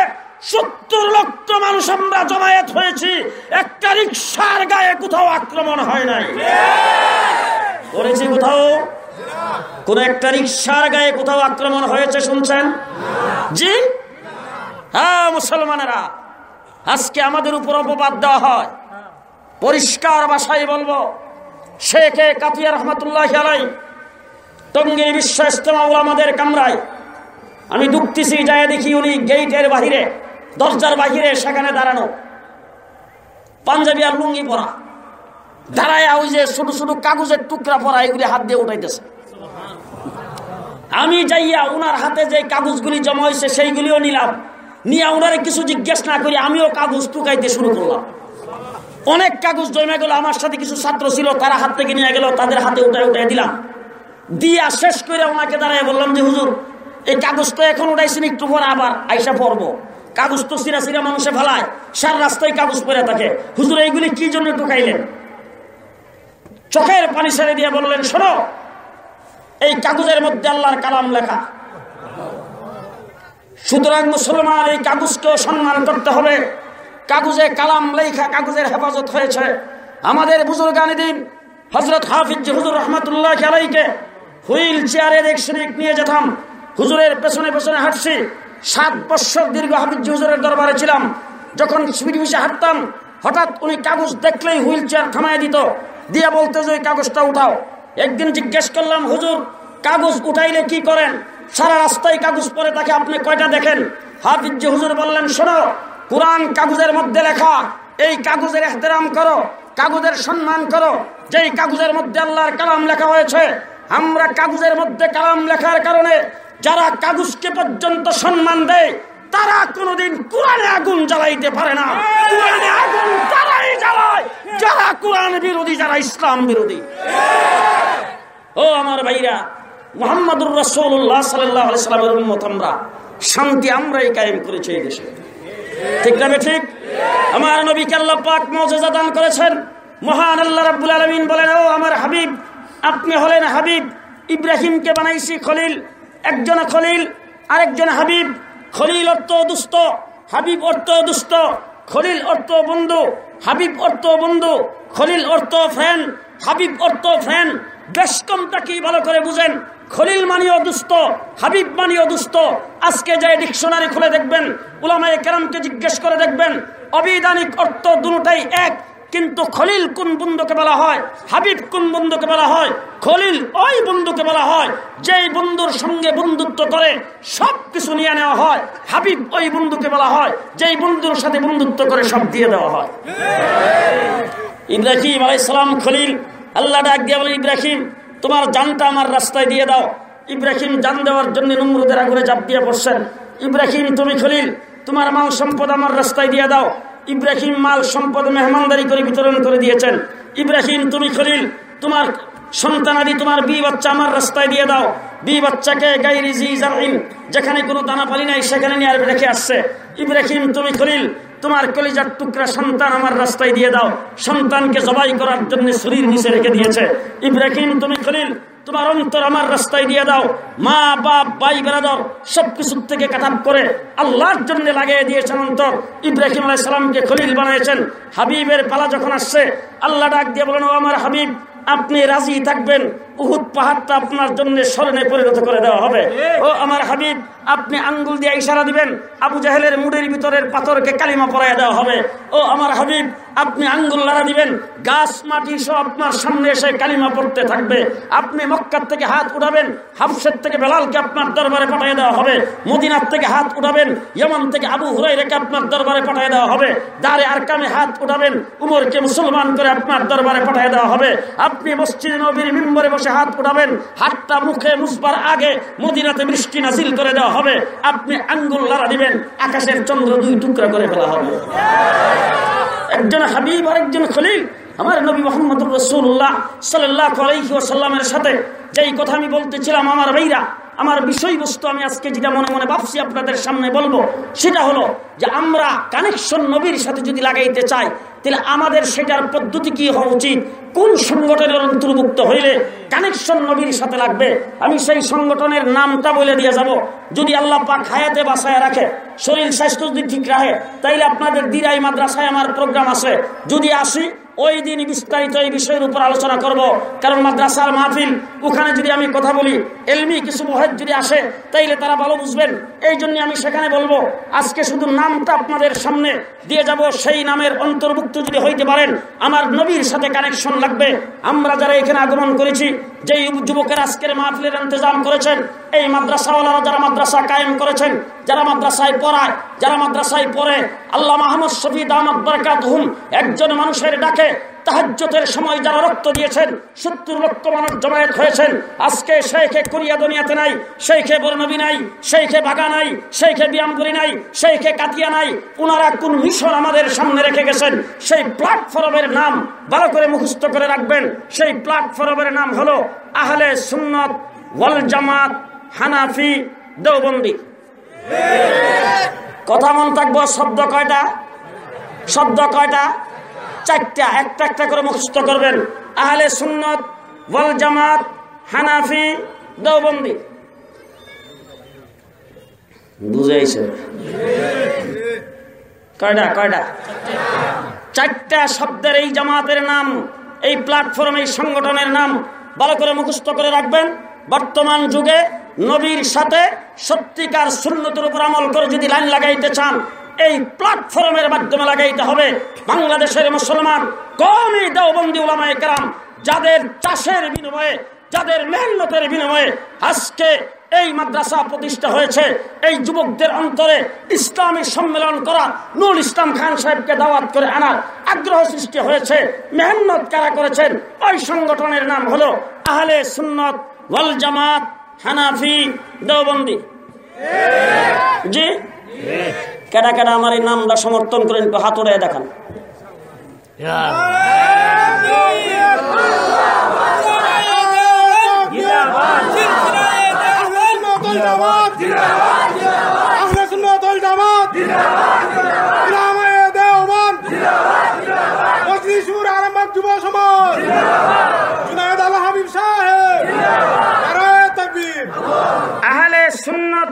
সত্তর লক্ষ মানুষ আমরা জমায়েত হয়েছি। একটা রিক্সার গায়ে কোথাও আক্রমণ হয় নাই। করেছি কোথাও? কোন একটা রিক্সার গায়ে কোথাও আক্রমণ হয়েছে শুনছেন? জি? হ্যাঁ মুসলমানেরা, আজকে আমাদের উপর অপবাদ দেওয়া হয়। পরিষ্কার ভাষায় বলব, শেখে কাতিয়া রহমতুল্লাহ টঙ্গির বিশ্ব ইস্তেমা আমাদের কামরায়, আমি ঢুকতেছি যায় দেখি উনি গেইটের বাহিরে, দরজার বাহিরে সেখানে দাঁড়ানো। পাঞ্জাবি আর লুঙ্গি পরা। দাঁড়ায় ওই যে ছোট ছোট কাগজের টুকরা পরা এগুলি হাত দিয়ে উঠাইতেছে। আমি যাইয়া ওনার হাতে যে কাগজগুলি জমা হয়েছে সেইগুলিও নিলাম। নিয়ে ওনারে কিছু জিজ্ঞেস না করি আমিও কাগজ টুকাইতে শুরু করলাম। অনেক কাগজ জমে গেল, আমার সাথে কিছু ছাত্র ছিল, তারা হাত থেকে নিয়ে গেল, তাদের হাতে উঠাই উঠাই দিলাম। দিয়া শেষ করে ওনাকে দাঁড়ায় বললাম যে, হুজুর, এই কাগজ তো এখন উঠাইছেন একটু পরে আবার আইসা পড়ব। কাগজ তো সিরা সিরা মানুষে ফেলায়, সার রাস্তায় কাগজ পরে থাকে। হুজুর, এইগুলি কি জন্য টুকাইলেন? চোখের পানি ছেড়ে দিয়ে বললেন, শোনো, এই কাগজের মধ্যে আল্লাহর কালাম লেখা। সুতরাং মুসলমান এই কাগজকেও সম্মান করতে হবে। কাগজে কালাম লেখা, কাগজের হেফাজত হয়েছে। আমাদের বুজুর্গানি দিন হজরত হাফিজ হুজুর রহমতুল্লাহ আলাইকে হুইল চেয়ারের এক শ্রেণিক নিয়ে যেতাম। হুজুরের পেছনে পেছনে হাঁটছি। সাত বৎসর দীর্ঘ হাফিজ হুজুরের দরবারে ছিলাম। যখন স্পিড পিছিয়ে হাঁটতাম, হঠাৎ উনি কাগজ দেখলেই হুইল চেয়ার থামায় দিত। দিয়ে বলতো যে কাগজটা উঠাও। একদিন জিজ্ঞেস করলাম, হুজুর, কাগজ উঠাইলে কি করেন? সারা রাস্তায় কাগজ পরে তাকে আপনি কয়টা দেখেন? হাফিজ হুজুর বললেন, শোনো, কোরআন কাগজের মধ্যে লেখা, এই কাগজের এহতেরাম করো, কাগজের সম্মান করো, যেই কাগজের মধ্যে আল্লাহর কালাম লেখা হয়েছে, আমরা কাগজের মধ্যে কালাম লেখার কারণে যারা কাগজকে পর্যন্ত সম্মান দেয় তারা কোনোদিন কোরআনে আগুন জ্বালাইতে পারে না। কোরআনে আগুন তারাই জ্বালায় যারা কোরআন বিরোধী, যারা ইসলাম বিরোধী। ও আমার ভাইরা, মোহাম্মদুর রসুল্লাহ সাল্লাহ সাল্লামের উন্মত আমরা, শান্তি আমরাই কায়েম করেছি এই দেশে। ঠিক না ঠিক? আমার নবী আল্লাহ পাক মর্যাদা দান করেছেন? মহান আল্লাহ রাব্বুল আলমিন বলেন, ও আমার হাবিব, আপনি হলেন হাবিব, ইব্রাহিমকে বানাইছি খলিল, একজন খলিল, আরেকজন হাবিব খলিল অর্থ দুস্থ হাবিব অর্থ দুস্থ খলিল অর্থ বন্ধু, হাবিব অর্থ বন্ধু, খলিল অর্থ ফ্রেন্ড হাবিব অর্থ ফ্রেন্ড বেশকমটা কি ভালো করে বুঝেন? খলিল মানিও দুস্থ হাবিব মানিও দুস্থ আজকে যে ডিকশনারি খুলে দেখবেন, উলামায়ে কেরামকে জিজ্ঞেস করে দেখবেন, অবিধানিক অর্থ দুটাই এক কিন্তু খলিল কোন বন্ধুকে বলা হয়? হাবিব কোন বন্ধুকে বলা হয়? খলিল ওই বন্ধুকে বলা হয়, যেই বন্ধুর সঙ্গে বন্ধুত্ব করে সব কিছু নিয়ে নেওয়া হয়। হাবিব ওই বন্ধুকে বলা হয়, যেই বন্ধুর সাথে বন্ধুত্ব করে সব দিয়ে দেওয়া হয়। ইব্রাহিম আলাইসালাম খলিল, আল্লাহ ডাক দিয়ে বলে, ইব্রাহিম, তোমার জানটা আমার রাস্তায় দিয়ে দাও। ইব্রাহিম জান দেওয়ার জন্য নমরুদের আগুনে চাপ দিয়ে পড়ছেন ইব্রাহিম, তুমি খলিল, তোমার মাল সম্পদ আমার রাস্তায় দিয়ে দাও। ইব্রাহিম মাল সম্পদ মেহমানদারি করে বিতরণ করে দিয়েছেন। ইব্রাহিম, তুমি খলিল, তোমার সন্তানাদি তোমার বি বাচ্চা আমার রাস্তায় দিয়ে দাও। বি বাচ্চাকে যেখানে কোনো দানা পালি নাই, সেখানে নিয়ে রেখে আসছে। ইব্রাহিম, তুমি খলিল, তোমার কলিজার টুকরা সন্তান আমার রাস্তায় দিয়ে দাও। সন্তানকে জবাই করার জন্য শরীর নিচে রেখে দিয়েছে। ইব্রাহিম, তুমি খলিল তোমার অন্তর আমার রাস্তায় দিয়ে দাও। মা, বাপ, ভাই বেড়াদর সবকিছুর থেকে কাটাপ করে আল্লাহর জন্য লাগিয়ে দিয়েছেন অন্তর। ইব্রাহিম আলাই সালামকে খলিল বানিয়েছেন। হাবিবের পালা যখন আসছে, আল্লাহ ডাক দিয়ে বলেন, ও আমার হাবিব, আপনি রাজি থাকবেন? উহুদ পাহাড়টা আপনার জন্য স্মরণে পরিণত করে দেওয়া হবে। ও আমার হাবিব, আপনি আঙ্গুল দিয়ে ইশারা দিবেন, আবু জাহেলের মুড়ের ভিতরের পাথরকে কালিমা পরাইয়া দেওয়া হবে। ও আমার হাবিব, আপনি আঙ্গুল লাড়া দিবেন, গাছ, মাটি সব আপনার সামনে এসে কালিমা পড়তে থাকবে। আপনি মক্কার থেকে হাত উঠাবেন, হাফসের থেকে বেলালকে আপনার দরবারে পাঠিয়ে দেওয়া হবে। মদিনার থেকে হাত উঠাবেন, ইয়মন থেকে আবু হুরাই রেখে আপনার দরবারে পাঠিয়ে দেওয়া হবে। দাঁড়ে আর কামে হাত উঠাবেন, উমরকে মুসলমান করে আপনার দরবারে পাঠিয়ে দেওয়া হবে। আপনি মসজিদে নবীর মিম্বরে বসে হাত উঠাবেন হাতটা মুখে মুসবার আগে মদিনাতে বৃষ্টি নাসিল করে দেওয়া হবে। আপনি আঙ্গুল লাড়া দিবেন, আকাশের চন্দ্র দুই টুকরা করে ফেলা হবে। একজন হাবিব আর একজন খলিল আমার নবী মোহাম্মদ রসুল্লাহ সাল্লাহ আলহিসাল্লামের সাথে যেই কথা আমি বলতেছিলাম আমার ভাইরা, আমার বিষয়বস্তু আমি আজকে যেটা মনে মনে ভাবছি আপনাদের সামনে বলব, সেটা হলো যে আমরা কানেকশন নবীর সাথে যদি লাগাইতে চাই, তাহলে আমাদের সেটার পদ্ধতি কি হওয়া উচিত? কোন সংগঠনের অন্তর্ভুক্ত হইলে কানেকশন নবীর সাথে লাগবে? আমি সেই সংগঠনের নামটা বলে দিয়ে যাব। যদি আল্লাহ পাক হায়াতে বাসায় রাখে, শরীর স্বাস্থ্য যদি ঠিক রাখে, তাইলে আপনাদের দিরাই মাদ্রাসায় আমার প্রোগ্রাম আছে। যদি আসি ওই দিন বিস্তারিত এই বিষয়ের উপর আলোচনা করব। কারণ মাদ্রাসার মাহফিল, ওখানে যদি আমি কথা বলি, এলমি কিছু মহেদ যদি আসে, তাইলে তারা ভালো বুঝবেন। এই জন্য আমি সেখানে বলব, আজকে শুধু নামটা আপনাদের সামনে দিয়ে যাব, সেই নামের অন্তর্ভুক্ত যদি হইতে পারেন, আমার নবীর সাথে কানেকশন লাগবে। আমরা যারা এখানে আগমন করেছি, যেই যুবকের আজকের মাহফিলের ইন্তজাম করেছেন এই মাদ্রাসাওয়ালারা যারা মাদ্রাসা কায়েম করেছেন, যারা মাদ্রাসায় পড়ায়, যারা মাদ্রাসায় পড়ে, আল্লাহ মাহমদ শফি দামদ বরকাত হুম একজন মানুষের ডাকে তাহাজ্যতের সময় যারা রক্ত দিয়েছেন, সত্তর লক্ষ মানুষ জমায়েত হয়েছেন, আজকে শেখে কোরিয়া দুনিয়াতে নাই, শেখে বর্ণবী নাই, শেখে বাগা নাই, শেখে বিয়ামপুরি নাই, শেখে কাতিয়া নাই ওনারা কোন মিশন আমাদের সামনে রেখে গেছেন, সেই প্ল্যাটফর্মের নাম ভালো করে মুখস্থ করে রাখবেন, সেই প্ল্যাটফর্মের নাম হলো আহলে সুন্নত ওয়াল জামাত। হানাফি দেওবন্দি। কথা মন থাকব, শব্দ কয়টা? শব্দ কয়টা? চারটা। একটা একটা করে মুখস্থ করবেন। আহলে সুন্নত ওয়াল জামাত, হানাফি দেওবন্দি। বুঝাইছে। কয়টা? কয়টা? চারটা শব্দের এই জামাতের নাম, এই প্ল্যাটফর্ম এই সংগঠনের নাম ভালো করে মুখস্থ করে রাখবেন। বর্তমান যুগে নবীর সাথে সত্যিকার সুন্নতের উপর আমল করে যদি লাইন লাগাইতে চান, এই প্ল্যাটফর্মের মাধ্যমে লাগাইতে হবে। বাংলাদেশের মুসলমান, কমই দেওবন্দি ওলামায় কেরাম, যাদের চাষের বিনিময়ে, যাদের মেহনতের বিনিময়ে আজকে এই মাদ্রাসা প্রতিষ্ঠা হয়েছে, এই যুবকদের অন্তরে ইসলামী সম্মেলন করা নুল ইসলাম খান সাহেবকে দাওয়াত করে আনার আগ্রহ সৃষ্টি হয়েছে। মেহনত কারা করেছেন? ওই সংগঠনের নাম হলো আহলে সুন্নত ওয়াল জামাত। হানাফি দেওবন্দি জি কেডা কেডা আমার এই নামটা সমর্থন করেন একটু হাত উড়ে দেখান যুব সমাজ জুনায়দ আল হাবিব সাহেব নারায়ে তাকবীর আহলে সুন্নত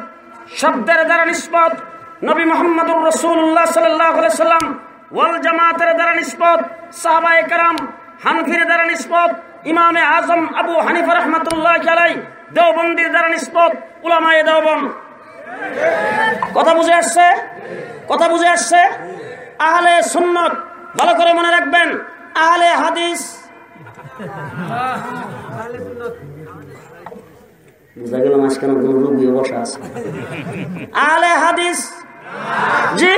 শব্দের দ্বারা নিষ্পত। নবী মোহাম্মদুর রসুল্লাহ সাল্লাহ সাল্লাম ওয়াল জামাতের দ্বারা নিষ্পত, সাহাবায়ে কারাম হানফির দ্বারা নিষ্পত, ইমামে আজম আবু হানিফা রহমতুল্লাহ আলাই দেওবন্দির দ্বারা নিষ্পত, উলামায়ে দেওবন্দ। কথা বুঝে আসছে? কথা বুঝে আসছে? আহলে সুন্নত, ভালো করে মনে রাখবেন, আহলে হাদিস। বুঝা গেল মাঝখানে কোন রুগী বসা আছে। আহলে হাদিস? জি?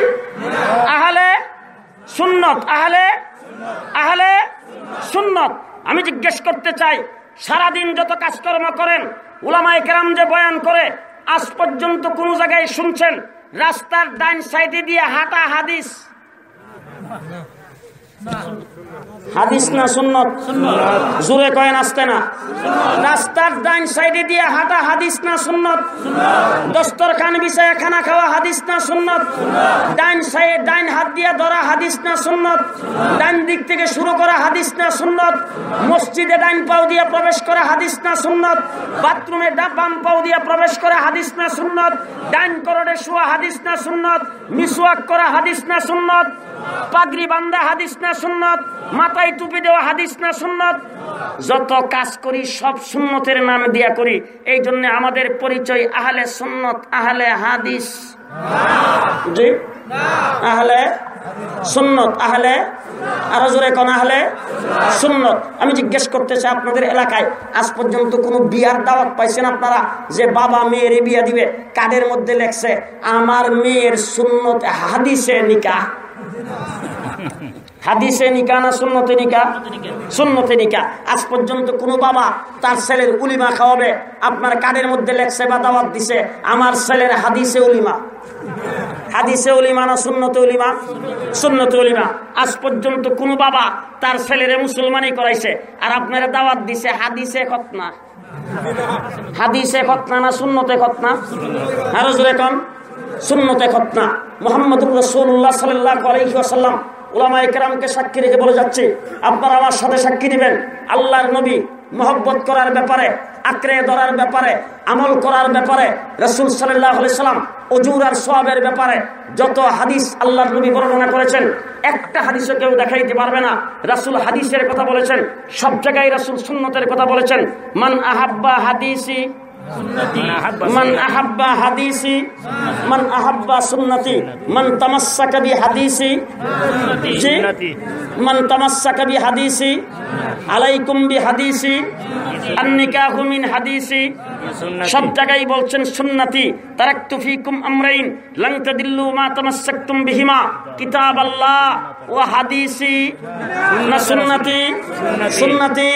আহলে সুন্নত। আহলে? আহলে সুন্নত। আমি জিজ্ঞেস করতে চাই, সারাদিন যত কাজকর্ম করেন, উলামায়ে কেরাম যে বয়ান করে, আজ পর্যন্ত কোন জায়গায় শুনছেন, রাস্তার ডাইন সাইডে দিয়ে হাঁটা হাদিস? হাদিস না সুন্নত জোরে কয় নাচতে না রাস্তার ডাইন সাইডে দিয়ে হাঁটা হাদিস না সুন্নত দস্তর খান বিষয়ে খানা খাওয়া হাদিস না সুন্নত ডাইন সাইড ডাইন হাত দিয়ে ধরা হাদিস না সুন্নত ডাইন দিক থেকে শুরু করা হাদিস না সুন্নত মসজিদে ডাইন পাও দিয়ে প্রবেশ করা হাদিস না সুন্নত বাথরুমে বাম পাও দিয়ে প্রবেশ করা হাদিস না সুন্নত ডাইন করডে শোয়া হাদিস না সুন্নত মিসওয়াক করা হাদিস না সুন্নত পাগড়ি বান্দা হাদিস না সুন্নত? মাথায় টুপি দেওয়া হাদিস না সুন্নত? যত কাজ করি, সব সুন্নতের নাম দিয়া করি। এই জন্য আমাদের পরিচয় আহলে সুন্নত, আহলে হাদিস। আহলে সুন্নত, আহলে আরও জোরে কোন আহলে সুন্নত। আমি জিজ্ঞেস করতে চাই আপনাদের এলাকায় আজ পর্যন্ত কোনো বিয়ার দাওয়াত পাইছেন আপনারা? যে বাবা মেয়ের বিয়া দিবে, কাদের মধ্যে লেখছে, আমার মেয়ের সুন্নত হাদিসে নিকা হাদিসে নিকা না সুন্নতে নিকা? সুন্নতে নিকা। আজ পর্যন্ত কোনো বাবা তার ছেলের উলিমা খাওয়াবে, আপনার কাদের মধ্যে লেখছে বা দাওয়াত দিছে, আমার ছেলের হাদিসে উলিমা। হাদিসে উলিমা না সুন্নতে উলিমা? সুন্নতে উলিমা। আজ পর্যন্ত কোন বাবা তার ছেলেরে মুসলমানই করাইছে, আর আপনারা দাওয়াত দিছে হাদিসে খতনা। হাদিসে খতনা না শূন্যতে খতনা? আরও জোরে কম সুন্নতে খতনা। মোহাম্মদ রসুল্লাহ সাল্লাহ আলহিহাসাল্লাম ওলামা একরামকে সাক্ষী রেখে বলে যাচ্ছে, আপনারা আমার সাথে সাক্ষী দিবেন আল্লাহর নবী মহব্বত করার ব্যাপারে, আঁকড়ে ধরার ব্যাপারে, আমল করার ব্যাপারে, রসুল সাল্লাম অজুর আর সোয়াবের ব্যাপারে যত হাদিস আল্লাহর নবী বর্ণনা করেছেন, একটা হাদিসও কেউ দেখাইতে পারবে না। রাসুল হাদিসের কথা বলেছেন, সব জায়গায় রাসুল সুন্নতের কথা বলেছেন, মান আহাব্বা হাদিসি মান আহাব্বা হাদিসি মান আহাব্বা সুন্নতি। মান তামাসসাকা বি হাদিসি জি মান তামাসসাকা বি হাদিসি আলাইকুম বি হাদিসি আন্নিকাহু মিন হাদিসি। সব জায়গায় বলছেন সুন্নতি। তারাকতু ফিকুম আমরাইন লাং তাদিল্লু মা তামাসসাকতুম বিহিমা। কিতাবাল্লাহ ওয়া হাদিসি। না সুন্নতি। সুন্নতি।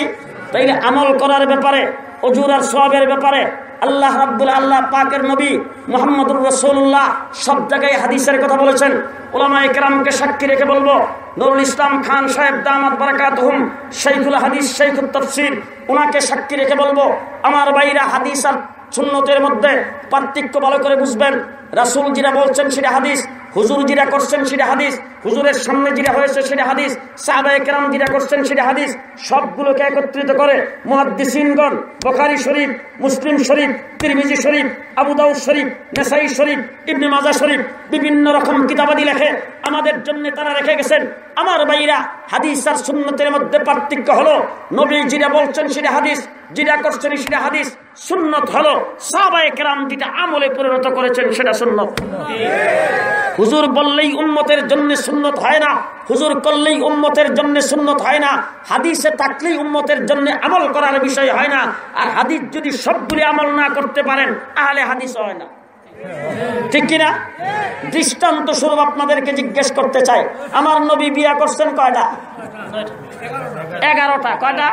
তাইলে আমল করার ব্যাপারে, অজুর আর সবের ব্যাপারে আল্লাহ রাব্বুল আল্লাহ পাকের নবী মোহাম্মদুর রসুল্লাহ সব জায়গায় হাদিসের কথা বলেছেন। ওলামা একরামকে সাক্ষী রেখে বলব, নুরুল ইসলাম খান সাহেব দামাত বারাকাত হুম শৈখুল হাদিস শৈখুল তফসির ওনাকে সাক্ষী রেখে বলব, আমার বাইরা হাদিস আর সুন্নতের মধ্যে পার্থক্য ভালো করে বুঝবেন। রাসুল যেটা বলছেন সেটা হাদিস। হুজুর যেটা করছেন সেটা হাদিস, হুজুরের সামনে যেটা হয়েছে সেটা হাদিস, সাহাবায়ে কেরাম যেটা করছেন সেটা হাদিস, সবগুলোকে একত্রিত করে মহাদ্দিসিনগণ, বখারি শরীফ, মুসলিম শরীফ তিরমিজি শরীফ, আবু দাউদ শরীফ, নেসাই শরীফ, ইবনে মাজা শরীফ বিভিন্ন রকম কিতাবাদি লেখে আমাদের জন্য তারা রেখে গেছেন। আমার ভাইরা হাদিস আর সুন্নতের মধ্যে পার্থক্য হলো, নবী যেটা বলছেন সেটা হাদিস, যেটা করছেন সেটা হাদিস। সুন্নত হলো, সাহাবায়ে কেরাম যেটা আমলে পরিণত করেছেন সেটা সুন্নত। হুজুর বললেই উম্মতের জন্য সুন্নত হয় না, হুজুর করলেই উম্মতের জন্য সুন্নত হয় না, হাদিসে থাকলেই উম্মতের জন্য আমল করার বিষয় হয় না, আর হাদিস যদি সবগুলি আমল না করতে পারেন তাহলে হাদিস হয় না। ঠিক কিনা? দৃষ্টান্ত স্বরূপ আপনাদেরকে জিজ্ঞেস করতে চাই। আমার নবী বিয়া করছেন কয়টা? এগারোটা। কয়টা?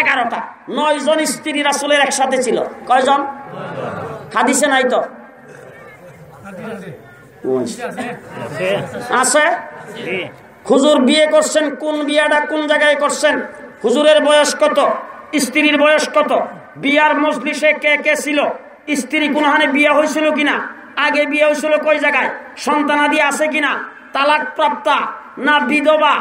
এগারোটা। নয় জন স্ত্রী রাসুলের একসাথে ছিল। কয়জন? হাদিসে নাই তো? আছে? হুজুর বিয়ে করছেন, কোন বিয়াটা কোন জায়গায় করছেন? হুজুরের বয়স কত? স্ত্রীর বয়স কত? বিয়ার মজলিসে কে কে ছিল? স্ত্রী কোনখানে বিয়ে হয়েছিল কিনা? আগে বিয়ে হয়েছিল কই জায়গায়? সন্তানাদি আছে কিনা? তালাক প্রাপ্তা না বিধবা?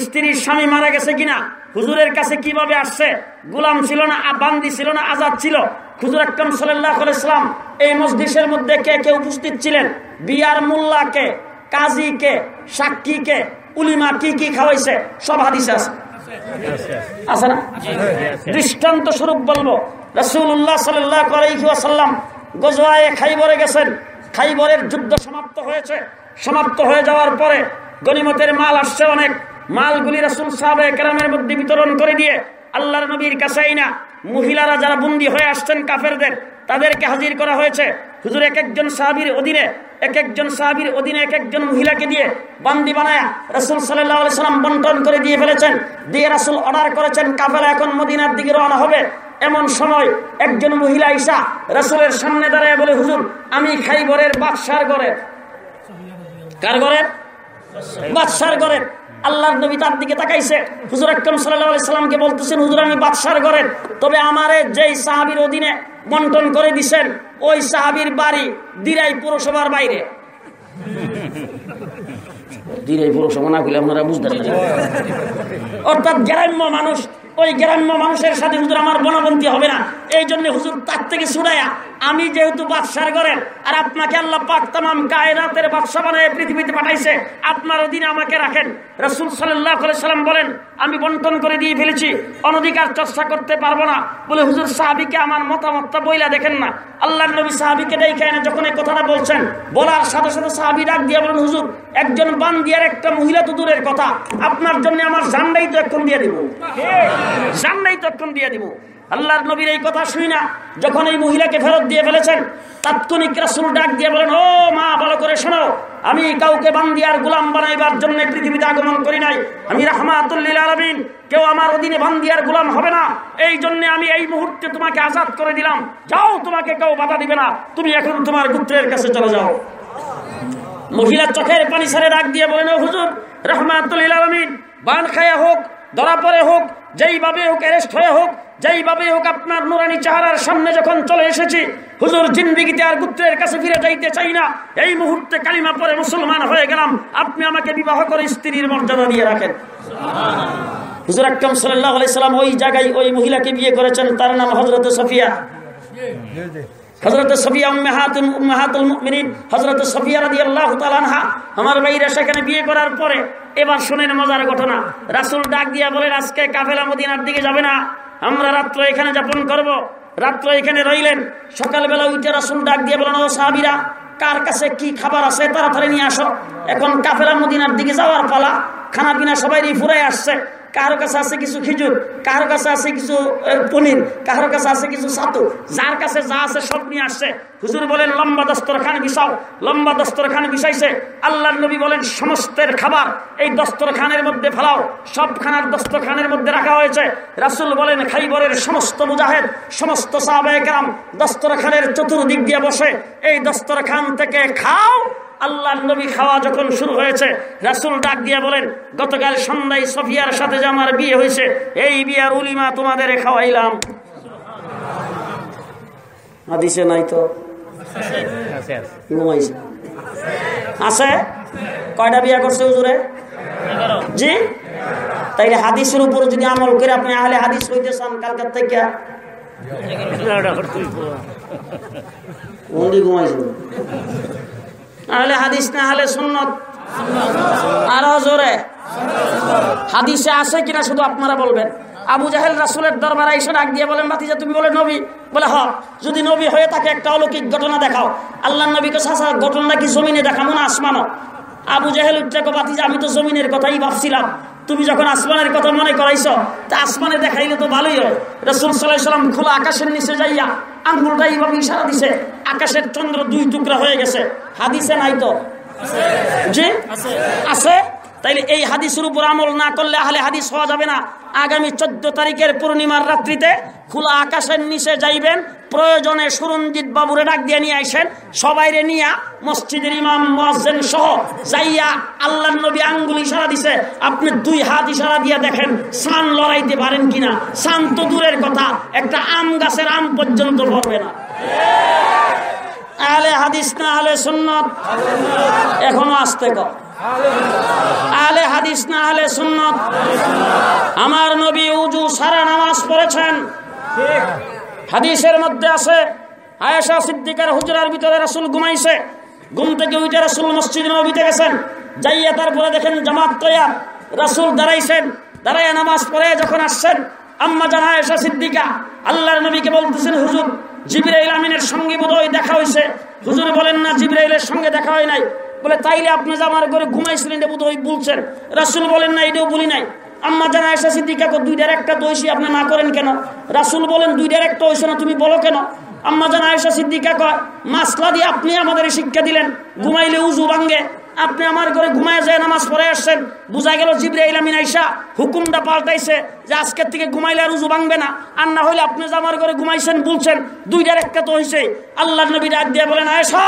স্ত্রীর স্বামী মারা গেছে কিনা? হুজুরের কাছে কীভাবে আসছে? গোলাম ছিল না বান্দি ছিল না আজাদ ছিল? হুজুর আকরম সাল্লাহ ইসলাম এই মসজিদের মধ্যে কে কে উপস্থিত ছিলেন? বিয়ার মোল্লাকে কাজীকে সাক্ষীকে উলিমা কি কি খাওয়াইছে? সব হাদিস আছে। আছে না? দৃষ্টান্ত স্বরূপ বলব রসুল্লাহ সাল্লাম গজওয়ায় খাইবরে গেছেন। খাইবরের যুদ্ধ সমাপ্ত হয়েছে। সমাপ্ত হয়ে যাওয়ার পরে গনিমতের মাল আসছে অনেক। মালগুলি রসুল সাহেব একরামের মধ্যে বিতরণ করে দিয়ে আল্লাহর নবীর কাছেই না মহিলারা যারা বন্দী হয়ে আসছেন কাফেরদের, তাদেরকে হাজির করা হয়েছে। হুজুর এক একজন সাহাবির অধীনে, এক একজন সাহাবির অধীনে এক একজন মহিলাকে দিয়ে বান্দি বানায় রসুল সাল্লাম বন্টন করে দিয়ে ফেলেছেন। দিয়ে রাসুল অর্ডার করেছেন, কাফেলা এখন মদিনার দিকে রওনা হবে। এমন সময় একজন মহিলা ঈশা রসুলের সামনে দাঁড়ায় বলে, হুজুর, আমি খাই খাইবরের বাদশার ঘরের কার ঘরের বাদশার ঘরের আল্লাহর নবী তার দিকে তাকাইছে। হুজুর আকরম সাল্লাহ সাল্লামকে বলতেছেন, হুজুর, আমি বাদশার করেন তবে আমারে যেই সাহাবির অধীনে বন্টন করে দিছেন ওই সাহাবির বাড়ি দিরাই পুরসভার বাইরে। দিরাই পুরসভা না করলে আপনারা বুঝতে পারেন অর্থাৎ গ্রাম্য মানুষ ওই গ্রাম্য মানুষের সাথে হুজুর আমার বনবন্তি হবে না। এই জন্য হুজুর তার থেকে ছুড়াইয়া আমি যেহেতু বাদশার করেন আর আপনাকে আল্লাহ পাক তাম কায়নাতের বাদশা বানায় পৃথিবীতে পাঠাইছে, আপনার অধীনে আমাকে রাখেন। রসুল সাল্লাহ সাল্লাম বলেন, আমি বন্টন করে দিয়ে ফেলেছি, অনধিকার চর্চা করতে পারব না। বলে হুজুর সাহাবিকে আমার মতামতটা বইলা দেখেন না। আল্লাহ নবী সাহাবিকে দেখে না যখন এই কথাটা বলছেন, বলার সাথে সাথে সাহাবি ডাক দিয়ে বলেন, হুজুর, একজন বান্দিয়ার একটা মহিলা তো দূরের কথা। আপনার জন্য আমার জানটাই তো এখন দিয়ে দিব। জানটাই তো এখন দিয়ে দিব। আল্লাহর নবীর এই কথা শুই না। যখন এই মহিলাকে ফেরত দিয়ে ফেলেছেন, তাৎক্ষণিক রাসুল ডাক দিয়ে বলেন, ও মা, ভালো করে শোনো। আমি কাউকে বান্দিয়ার গোলাম বানাইবার জন্য পৃথিবীতে আগমন করি নাই। আমি রাহমাতুল্লিল আলমিন। কেউ আমার অধীনে বান্দিয়ার গোলাম হবে না। এই জন্য আমি এই মুহূর্তে তোমাকে আজাদ করে দিলাম। যাও, তোমাকে কেউ বাধা দিবে না। তুমি এখন তোমার গুত্রের কাছে চলে যাও। মহিলা চোখের পানি সারে ডাক দিয়ে বলেন হুজুর রহমাতুল্লিল আলমিন। বান খায়া হোক, ধরা পরে হোক যেইভাবে হোক অ্যারেস্ট হয়ে হোক, যেইভাবে হোক আপনার নুরানি চেহারার সামনে যখন চলে এসেছি, হুজুর জিন্দিগিতে আর গুত্রের কাছে ফিরে যাইতে চাই না। এই মুহূর্তে কালিমা পরে মুসলমান হয়ে গেলাম। আপনি আমাকে বিবাহ করে স্ত্রীর মর্যাদা দিয়ে রাখেন। হুজুর আকরম সাল্লাহ সাল্লাম ওই জায়গায় ওই মহিলাকে বিয়ে করেছেন, তার নাম হজরত সফিয়া। হজরত হজরত আমার ভাইরা সেখানে বিয়ে করার পরে এবার শুনেন মজার ঘটনা। রাসূল ডাক দিয়া বলেন, আজকে কাফেলা মদিনার দিকে যাবে না। আমরা রাত্র এখানে যাপন করব। রাত্র এখানে রইলেন। সকালবেলা উঠে রাসূল ডাক দিয়ে বলেন, ও সাহাবীরা, কার কাছে কি খাবার আছে? তাড়াতাড়ি নিয়ে আসো। এখন কাফেলা মদিনার দিকে যাওয়ার পালা। খানা পিনা সবাই ফুরাই আসছে। কারও কাছে আছে কিছু খিজুর, কারও কাছে আছে কিছু পনির, কারও কাছে আছে কিছু ছাতু। যার কাছে যা আছে সব নিয়ে আসছে। হুজুর বলেন, লম্বা দস্তরখান বিছাও। লম্বা দস্তরখান বিছাইছে। আল্লাহ নবী বলেন, সমস্তের খাবার এই দস্তরখানের মধ্যে ফেলাও। সব খানার দস্তরখানের মধ্যে রাখা হয়েছে। রাসুল বলেন, খাইবরের সমস্ত মুজাহেদ, সমস্ত সাহাবাহাম দস্তরখানের চতুর্দিক দিয়ে বসে। এই দস্তরখান থেকে খাও আল্লাহ নবী খাওয়া যখন শুরু হয়েছে রাসুল ডাক দিয়ে বলেন গতকাল সন্ধ্যায় সফিয়ার সাথে যে আমার বিয়ে হয়েছে এই বিয়ার উলিমা তোমাদের খাওয়াইলাম। হাদিসে নাই তো? আছে? কয়টা বিয়া করছে হুজুরে? জি? তাইলে হাদিসের উপর যদি আমল করে আপনি আহলে হাদিস হইতে চান কালকার থেকে। ঘুমাইছে। আহলে হাদিস না হলে সুন্নত। আরও জোরে। হাদিসে আছে কিনা শুধু আপনারা বলবেন। আবু জাহেল রাসুলের দরবার এসে ডাক দিয়ে বলেন বাতিজা তুমি বলে নবী? বলে হ যদি নবী হয়ে থাকে একটা অলৌকিক ঘটনা দেখাও। আল্লাহ নবীকে সাসা ঘটনা কি জমিনে দেখাবো না আসমানো আবু জাহেল উঠতে বাতিজা আমি তো জমিনের কথাই ভাবছিলাম। তুমি যখন আসমানের কথা মনে করাইছ, তা আসমানে দেখাইলে তো ভালোই হয়। রসুল সাল্লাম খোলা আকাশের নিচে যাইয়া আঙ্গুলটা এইভাবে ইশারা দিছে, আকাশের চন্দ্র দুই টুকরা হয়ে গেছে। হাদিসে নাই তো? জি? আছে? তাইলে এই হাদিসের উপর আমল না করলে আহলে হাদিস হওয়া যাবে না। আগামী চোদ্দ তারিখের পূর্ণিমার রাত্রিতে খোলা আকাশের নিচে যাইবেন প্রয়োজনে সুরঞ্জিত বাবুরে ডাক দিয়ে নিয়ে আসেন সবাইরে নিয়ে মসজিদের ইমাম, মোয়াজ্জেন সহ যাইয়া আল্লাহ নবী আঙ্গুল ইশারা দিছে, আপনি দুই হাত ইশারা দিয়ে দেখেন সান লড়াইতে পারেন কিনা? সান তো দূরের কথা, একটা আম গাছের আম পর্যন্ত পড়বে না। আলে হাদিস না আলে সুন্নত? এখনও আসতে কর। আলে হাদিস না আলে সুন্নত? আমার নবী উজু সারা নামাজ পড়েছেন। হাদিসের মধ্যে আছে, আয়েশা সিদ্দিকার হুজরার ভিতরে রাসুল ঘুমাইছে, ঘুম থেকে উঠে রাসুল মসজিদ নবীতে গেছেন, যাইয়া তারপরে দেখেন জামাত তৈয়ার, রাসুল দাঁড়াইছেন, দাঁড়াইয়া নামাজ পড়ে যখন আসছেন, আম্মা জানা আয়েশা সিদ্দিকা, আল্লাহর নবীকে বলতেছেন, হুজুর, জিবরাইল আমিনের সঙ্গে বোধহয় দেখা হয়েছে। হুজুর বলেন, না, জিবরাইলের সঙ্গে দেখা হয় নাই। বলে, তাইলে আপনি যে আমার ঘরে ঘুমাইছিলেন, এটা বোধহয় বলছেন রাসুল বলেন, না, এটাও বলি নাই। আম্মা জানা এসা সিদ্দিকা দুইটার একটা দোষী আপনি না করেন কেন? রাসুল বলেন দুইটার একটা হয়েছে না, তুমি বলো কেন? আম্মা জানা এসা সিদ্দিকা কয়, মাসলা দিয়ে আপনি আমাদের শিক্ষা দিলেন, ঘুমাইলে উজু ভাঙ্গে আপনি আমার ঘরে ঘুমায় যায়, নামাজ পড়ে আসছেন। বুঝা গেল জিব্রাইল আমিন আইসা হুকুমটা পাল্টাইছে যে আজকের থেকে ঘুমাইলে আর উজু ভাঙবে না। আর না হইলে আপনি যে আমার ঘরে ঘুমাইছেন, বলছেন দুইটার একটা তো হয়েছে আল্লাহ নবী ডাক দিয়ে বলেন, আয়েশা,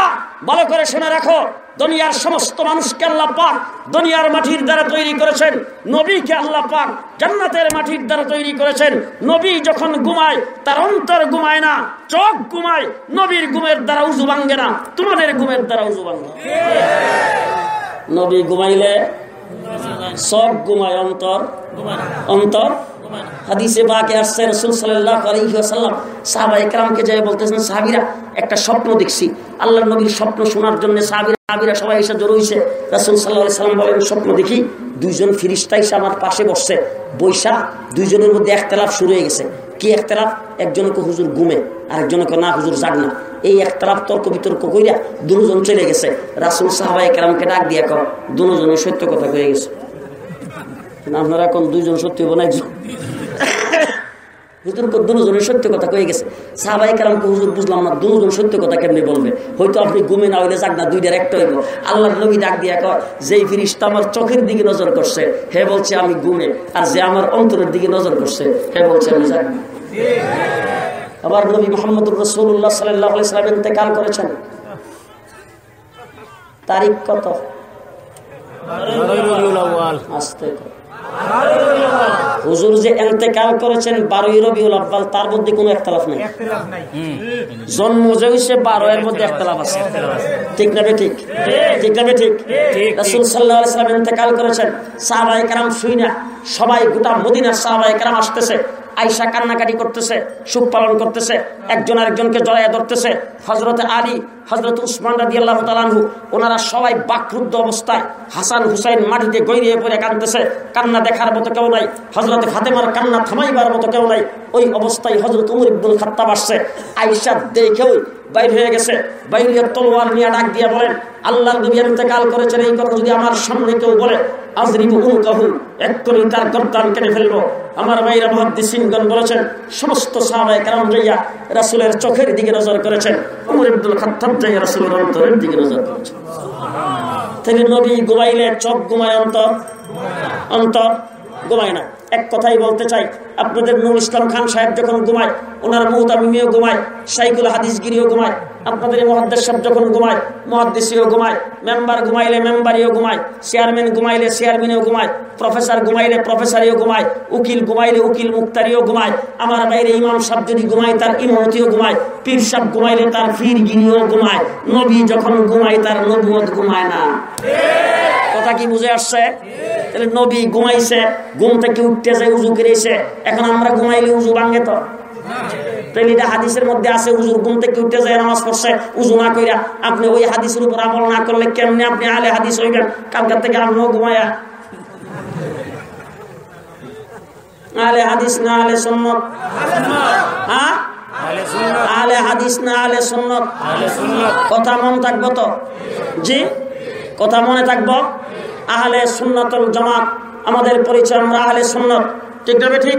ভালো করে শুনে রাখো। দুনিয়ার সমস্ত মানুষকে আল্লাহ পাক দুনিয়ার মাটির দ্বারা তৈরি করেছেন। নবীকে আল্লাহ পাক জান্নাতের মাটির দ্বারা তৈরি করেছেন। নবী যখন ঘুমায়, তার অন্তর ঘুমায় না, চোখ ঘুমায়, নবীর ঘুমের দ্বারা উজু ভাঙ্গে না। তোমাদের ঘুমের দ্বারা উজু ভাঙ্গে নবী ঘুমাইলে সব ঘুমায়, অন্তর অন্তর হাদিসে বাকে আসছে রসুল সাল্লাহ আলহিহাসাল্লাম সাহাবা একরামকে যাই বলতেছেন, সাহাবিরা, একটা স্বপ্ন দেখছি। আল্লাহ নবীর স্বপ্ন শোনার জন্য সাহাবিরা সাহাবিরা সবাই এসে জড়ো হয়েছে রসুল সাল্লাহ সাল্লাম বলেন, স্বপ্ন দেখি দুইজন ফিরিস্তা এসে আমার পাশে বসছে। বৈশা দুইজনের মধ্যে একতলাফ শুরু হয়ে গেছে। কি একতলাফ? একজনকে হুজুর, ঘুমে। আরেকজনকে না, হুজুর জাগ না এই একতলাফ তর্ক বিতর্ক কইরা দুজন চলে গেছে। রাসুল সাহাবা একরামকে ডাক দিয়া কর দুজনের সত্য কথা হয়ে গেছে। আপনারা এখন দুইজন সত্যি একজন? হুজুর সত্য কথা কয়ে গেছে। সাহাবাই কালামকে হুজুর বুঝলাম না দুজন সত্য কথা কেমনি বলবে? হয়তো আপনি ঘুমে না হইলে যাক না দুইটার একটা হইব। আল্লাহ নবী ডাক দিয়া কয় যেই ফিরিস্তা আমার চোখের দিকে নজর করছে হে বলছে আমি ঘুমে আর যে আমার অন্তরের দিকে নজর করছে হে বলছে আমি যাক আবার নবী মোহাম্মদ রসুল্লাহ সাল্লাহ সাল্লাম ইন্তেকাল করেছেন। তারিখ কত? আসতে হুজুর যে এতেকাল করেছেন বারোই রবিউল আব্বাল তার মধ্যে কোনো একতলাফ নাই। জন্ম যে হয়েছে বারো এর মধ্যে একতলাফ আছে। ঠিক না ঠিক? ঠিক না ঠিক? রাসুল সাল্লাহ সাল্লাম এতেকাল করেছেন। সাহাবাই কারাম শুই না সবাই গোটা মদিনা সাহাবাই কারাম আসতেছে। আইসা কান্নাকাটি করতেছে, সুখ পালন করতেছে, একজন আরেকজনকে জড়াইয়া ধরতেছে। হজরত আলী হজরত উসমান রাজি আল্লাহ তালানহু ওনারা সবাই বাকরুদ্ধ অবস্থায় হাসান হুসাইন মাটিতে গৈরিয়ে পড়ে কাঁদতেছে। কান্না দেখার মতো কেউ নাই হজরত ফাতেমার কান্না থামাইবার মতো কেউ নাই। ওই অবস্থায় হজরত উমর ইবুল খাত্তাব আসছে, আইসা দেখেও বাইর হয়ে গেছে। বাইরের তলোয়ার নিয়ে ডাক দিয়ে বলেন, আল্লাহ নবী ইন্তেকাল করেছেন, এই কথা যদি আমার সামনে কেউ বলে, আজরিব উনকাহু এক্ষুনি তার গর্দান কেটে ফেলব। আমার ভাইরা মহাদ্দিসিনগণ বলেছেন, সমস্ত সাহাবায়ে কেরাম যাইয়া রাসূলের চোখের দিকে নজর করেছেন। উমর ইবনুল খাত্তাব যাইয়া রাসূলের অন্তরের দিকে নজর করেছেন। তাহলে নবী ঘুমাইলে, চোখ ঘুমায় অন্তর? অন্তর? ঘুমায় না। এক কথাই বলতে চাই। আপনাদের নুর ইসলাম খান সাহেব যখন ঘুমায়, ওনার মুহতামিমিও ঘুমায়, সাইকুল হাদিসগিরিও ঘুমায়, আপনাদের মহাদ্দেশ সাহেব যখন ঘুমায় মহাদ্দেশিও ঘুমায়, মেম্বার ঘুমাইলে মেম্বারিও ঘুমায়, চেয়ারম্যান ঘুমাইলে চেয়ারম্যানও ঘুমায়, প্রফেসর ঘুমাইলে প্রফেসরিও ঘুমায়, উকিল ঘুমাইলে উকিল মুক্তারিও ঘুমায়, আমার বাইরে ইমাম সাহেব যদি ঘুমায়, তার ইমামতিও ঘুমায়, পীর সাহেব ঘুমাইলে তার পীর গিরিও ঘুমায়, নবী যখন ঘুমায়, তার নবুয়ত ঘুমায় না। কথা কি বুঝে আসছে? তাহলে নবী ঘুমাইছে ঘুম থেকে উঠতেছে উজু করেছে এখন আমরা ঘুমাইলে উজু ভাঙে তো। তাহলে এটা হাদিসের মধ্যে আছে উজুর ঘুম থেকে উঠতে যায় নামাজ পড়ছে উজু না কইরা। আপনি ওই হাদিসের উপর আমল না করলে কেমনে আপনি আলে হাদিস হইবেন? কালকার থেকে আপনিও ঘুমায়া। আলে হাদিস না আলে সন্ন্যত হ্যাঁ? আলে হাদিস না আলে সন্ন্যত কথা মন থাকব তো? জি? কথা মনে থাকব? আহলে সুন্নত জমাত, আমাদের পরিচয় আমরা আহলে সুন্নত। ঠিক না ঠিক?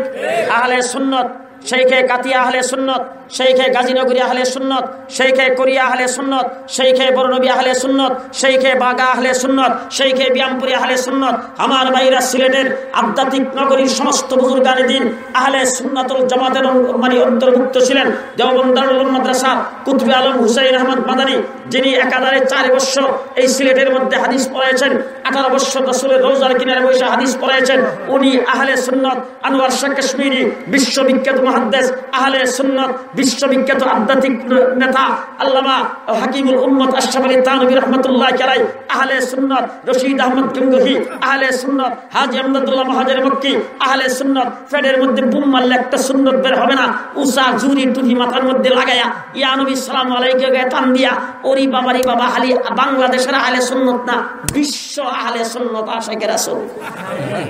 আহলে সুন্নত সেইখে কাতিয়া আহলে সুন্নত। সেইখে গাজীনগরী আহলে সুন্নত, সেইখে কোরিয়া আহলে সুন্নত, সেইখে বরনবী আহলে সুন্নত, সেইখে বাগা আহলে সুন্নত, সেইখে ব্যায়ামপুরি আহলে সুন্নত, আমার ভাইরা সিলেটের আধ্যাত্মিক নগরীর সমস্ত বুজুর্গানি দিন আহলে সুন্নাতুল জামাতের মানে অন্তর্ভুক্ত ছিলেন। দেওবন্দারুল মাদ্রাসা, কুতবি আলম হুসাইন আহমদ মাদানী, যিনি একাধারে চার বছর এই সিলেটের মধ্যে হাদিস পড়াইছেন, আঠারো বছর রসুলের রোজার কিনারে বসে হাদিস পড়াইছেন, উনি আহলে সুন্নত, আনোয়ার শাহ কাশ্মীরি, বিশ্ববিখ্যাত মহাদ্দেশ, আহলে সুন্নত বিশ্ববিখ্যাত আধ্যাত্মিক নেতা, আল্লামা হাকিমুল উম্মত আশরাফ আলী তানবী রহমতুল্লাহ কেরাই আহলে সুন্নত রশিদ আহমদ গঙ্গহি, আহলে সুন্নত হাজি আহমদুল্লাহ মহাজের মক্কি, আহলে সুন্নত ফেডের মধ্যে বুম মারলে একটা সুন্নত বের হবে না, উষা জুরি টুহি মাথার মধ্যে লাগাইয়া ইয়া নবী সালাম আলাইকে টান দিয়া, ওরি বাবারি বাবা হালি বাংলাদেশের আহলে সুন্নত না, বিশ্ব আহলে সুন্নত আশাকে রাসূল।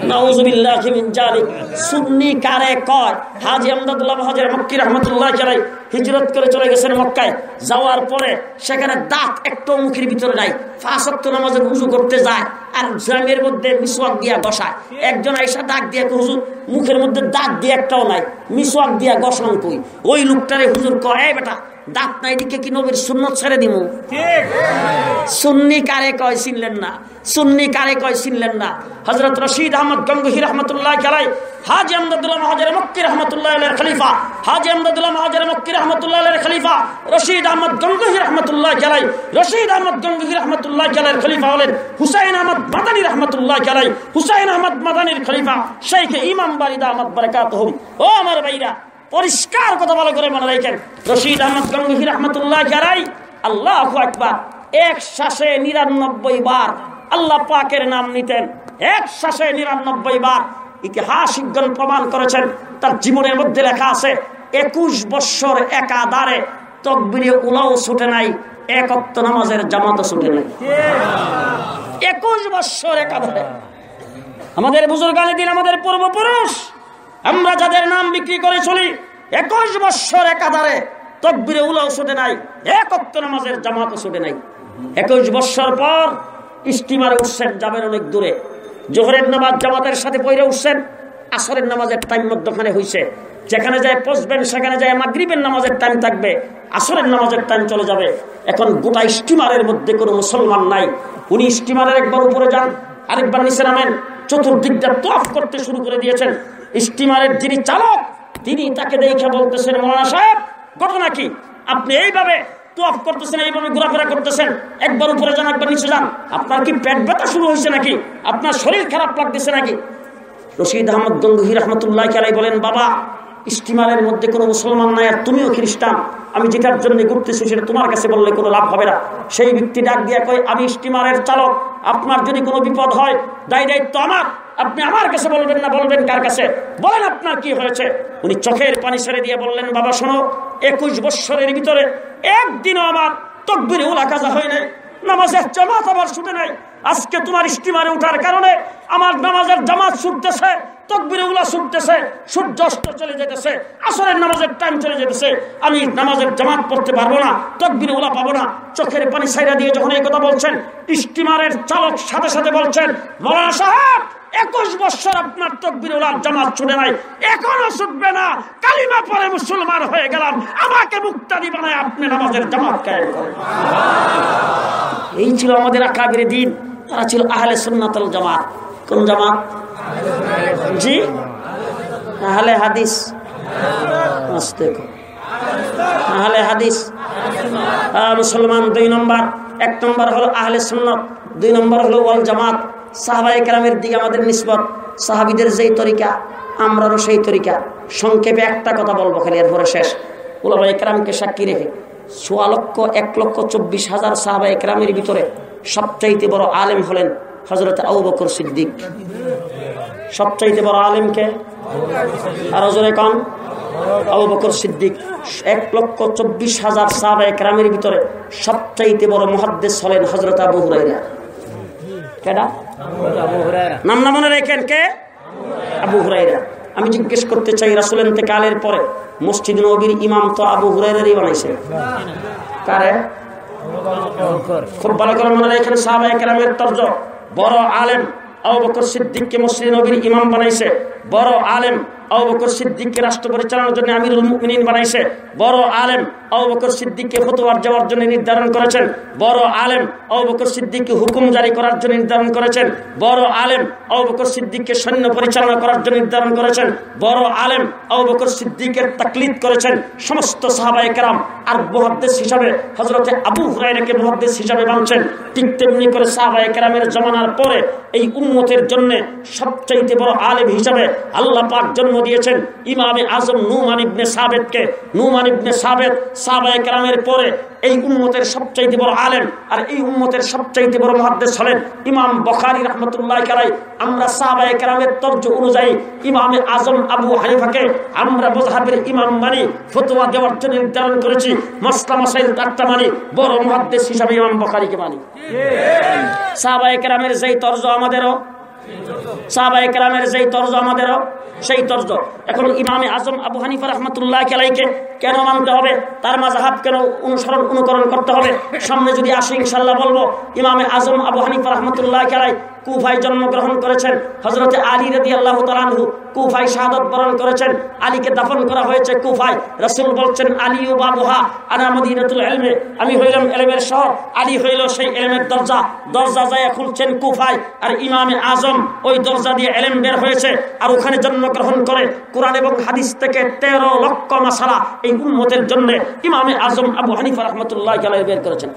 নাউজুবিল্লাহ মিন জালিক। সুন্নি কারে কয়? হাজি আহমদুল্লাহ মহাজের মক্কি রহমতুল্লাহ কেরাই right. হিজরত করে চলে গেছেন মক্কায়। যাওয়ার পরে সেখানে দাঁত একটু মুখের ভিতরে নাই। ফাঁসক্ত নামাজের উজু করতে যায় আর জামের মধ্যে মিসওয়াক দিয়া বসায়। একজন আইসা ডাক দিয়া হুজুর মুখের মধ্যে দাঁত দিয়ে একটাও নাই। মিসওয়াক দিয়া গসন কই? ওই লোকটারে হুজুর কয় বেটা দাঁত নাই দিকে কি নবীর সুন্নত ছেড়ে দিমু? সুন্নি কারে কয় চিনলেন না। সুন্নি কারে কয় চিনলেন না। হজরত রশিদ আহমদ গঙ্গহি রহমতুল্লাহ খেলাই হাজি আমদুল্লাহ মহাজের মক্কি রহমতুল্লাহ খলিফা হাজি আমদুল্লাহ মহাজের মক্কি রহমতুল্লাহ খলিফা। রশিদ আহমদ গঙ্গহি রহমতুল্লাহ খেলাই রশিদ আহমদ গঙ্গহি রহমতুল্লাহ খেলার খলিফা হলেন হুসাইন আহমদ মাদানী রহমতুল্লাহ খেলাই হুসাইন আহমদ মাদানীর খলিফা শেখ ইমাম বারিদা আহমদ বারাকাত ও আমার ভাইরা, পরিষ্কার কথা ভালো করে মনে রাখেন। রশিদ আহমদ গঙ্গহি রহমতুল্লাহ খেলাই আল্লাহ আকবার, এক শ্বাসে নিরানব্বই বার আল্লাহ পাকের নাম নিতেন। এক শ্বাসে নিরানব্বই বার ইতিহাসিকগণ প্রমাণ করেছেন। তার জীবনের মধ্যে লেখা আছে একুশ বৎসর একাধারে তকবিরে উলাও ছুটে নাই একত্র নামাজের জামাতও ছুটে নাই। একুশ বৎসর একাধারে। আমাদের বুজুর্গানি দিন আমাদের পূর্বপুরুষ, আমরা যাদের নাম বিক্রি করে চলি, একুশ বৎসর একাধারে তকবিরে উলাও ছুটে নাই একত্র নামাজের জামাতও ছুটে নাই। একুশ বৎসর পর স্টিমারে উঠছেন যাবেন অনেক দূরে। জোহরের নামাজ জামাতের সাথে পইরে উঠছেন। আসরের নামাজের টাইম মধ্যখানে হয়েছে যেখানে যায় পচবেন সেখানে যায় মাগরিবের নামাজের টাইম থাকবে। আসরের নামাজের টাইম চলে যাবে। এখন গোটা স্টিমারের মধ্যে কোনো মুসলমান নাই। উনি স্টিমারের একবার উপরে যান, আরেকবার নিচে নামেন। চতুর্দিকটা তোয়াফ করতে শুরু করে দিয়েছেন। স্টিমারের যিনি চালক, তিনি তাকে দেখে বলতেছেন, মৌলানা সাহেব, ঘটনা কি? আপনি এইভাবে তোয়াফ করতেছেন, এইভাবে ঘোরাফেরা করতেছেন। একবার উপরে যান, একবার নিচে যান। আপনার কি পেট ব্যথা শুরু হয়েছে নাকি? আপনার শরীর খারাপ লাগতেছে নাকি? রশিদ আহমদ গঙ্গুহি রহমতুল্লাহ খেলাই বলেন, বাবা স্টিমারের মধ্যে কোনো মুসলমান নাই আর তুমিও খ্রিস্টান। আমি যেটার জন্য ঘুরতেছি সেটা তোমার কাছে বললে কোনো লাভ হবে না। সেই ব্যক্তি ডাক দিয়া কয়, আমি স্টিমারের চালক। আপনার যদি কোনো বিপদ হয়, দায় দায়িত্ব আমার। আপনি আমার কাছে বলবেন না, বলবেন কার কাছে? বলেন আপনার কি হয়েছে? উনি চোখের পানি ছেড়ে দিয়ে বললেন, বাবা, শোনো, একুশ বৎসরের ভিতরে একদিনও আমার তকবির ওলা কাজা হয় নাই। নামাজের জামাত আবার শুনে নাই। আজকে তোমার স্টিমারে উঠার কারণে আমার নামাজের জামাত ছুটতেছে তকবিরে উলা ছুটতেছে, সূর্য অস্ত চলে যেতেছে আসরের নামাজের টাইম চলে যেতেছে আমি নামাজের জামাত পড়তে পারব না তকবিরে উলা পাবো না। চোখের পানি সাইরা দিয়ে যখন এই কথা বলছেন স্টিমারের চালক সাথে সাথে বলছেন, মৌলানা সাহেব, একুশ বছর আপনার তকবির উলার জামাত ছুটে নাই, এখনও ছুটবে না। কালিমা পরে মুসলমান হয়ে গেলাম, আমাকে মুক্তাদি বানায় আপনি নামাজের জামাত করেন। এই ছিল আমাদের আকাবির দিন। তারা ছিল আহলে সুন্নাতল জামাত। কোন জামাত? জি? আহলে হাদিস। আহলে হাদিস। মুসলমান দুই নম্বর। এক নম্বর হলো আহলে সুন্নত, দুই নম্বর হলো ওয়াল জামাত। সাহাবাই কেরামের দিকে আমাদের নিসবত, সাহাবিদের যেই তরিকা, আমরারও সেই তরিকা। সংক্ষেপে একটা কথা বলব খালি, এরপরে শেষ। ওলামা একরামকে সাক্ষী রেখে সোয়া লক্ষ এক লক্ষ চব্বিশ হাজার সাহাবা একরামের ভিতরে সবচাইতে বড় আলেম হলেন হজরত আবু বকর সিদ্দিক। সবচাইতে বড় আলেমকে আর হজরে কন। আবু বকর সিদ্দিক। এক লক্ষ চব্বিশ হাজার সাহাবা একরামের ভিতরে সবচাইতে বড় মহাদ্দেশ হলেন হজরত আবু হুরাইরা কেডা? নাম না মনে রেখেন কে? আবু হুরাইরা আমি জিজ্ঞেস করতে চাই রাসুলেন থেকে কালের পরে মসজিদ নবীর ইমাম তো আবু হুরাইরারই বানাইছে। কারে? খুব ভালো করে মনে রেখেন সাহাবাই তর্জ বড় আলেম ইমাম বানাইছে। বড় আলেম সিদ্দিককে রাষ্ট্র পরিচালনার জন্য আমিরুল বানাইছে। বড় আলেম নির্ধারণ করেছেন। বড় নির্ধারণ করেছেন। নির্ধারণ করেছেন। বড় হিসাবে মানছেন। কেরামের জমানার পরে এই উম্মতের জন্য সবচাইতে বড় আলেম হিসাবে আল্লাহ পাক জন্ম দিয়েছেন। ইমামে আজম নুমান ইবনে সাবেদকে। নুমান ইবনে সাবেদ সাহাবায়ে কেরামের পরে এই উম্মতের সবচাইতে বড় আলেম আর এই উম্মতের সবচাইতে বড় মহাদ্দেশ হলেন ইমাম বখারি রহমতুল্লাহ আমরা সাহাবায়ে কেরামের তর্জ অনুযায়ী ইমামে আজম আবু হানিফাকে আমরা বোঝাবের ইমাম মানি ফতোয়া দেওয়ার জন্য নির্ধারণ করেছি। মসলা মাসাইল চারটা মানি বড় মহাদ্দেশ হিসাবে ইমাম বখারিকে মানি। সাহাবায়ে কেরামের যেই তর্জ আমাদেরও যেই আমাদেরও, সেই এখন ইমামে আজম কেন হবে? তার কেন অনুসরণ, অনুকরণ করতে হবে? সামনে যদি আসি ইনশাল্লাহ বলব, ইমামে আজম আবু হানিফা রহমতুল্লাহ কেলাই কুফায় জন্মগ্রহণ করেছেন। হজরত আলী রদি আল্লাহ তালানহু কুফায় শাহাদত বরণ করেছেন। আলীকে দাফন করা হয়েছে কুফায়। রসুল বলছেন, আলী ও বাবুহা আনামদিনাতুল এলমে আমি হইলাম এলেমের শহর। আলী হইল সেই এলেমের দরজা। দরজা যায় খুলছেন কুফায়। আর ইমামে আজম ওই দরজা দিয়ে এলেম বের হয়েছে। আর ওখানে জন্মগ্রহণ করে কোরআন এবং হাদিস থেকে তেরো লক্ষ মাসালা এই উন্মতের জন্য ইমামে আজম আবু হানিফা রহমতুল্লাহ বের করেছেন।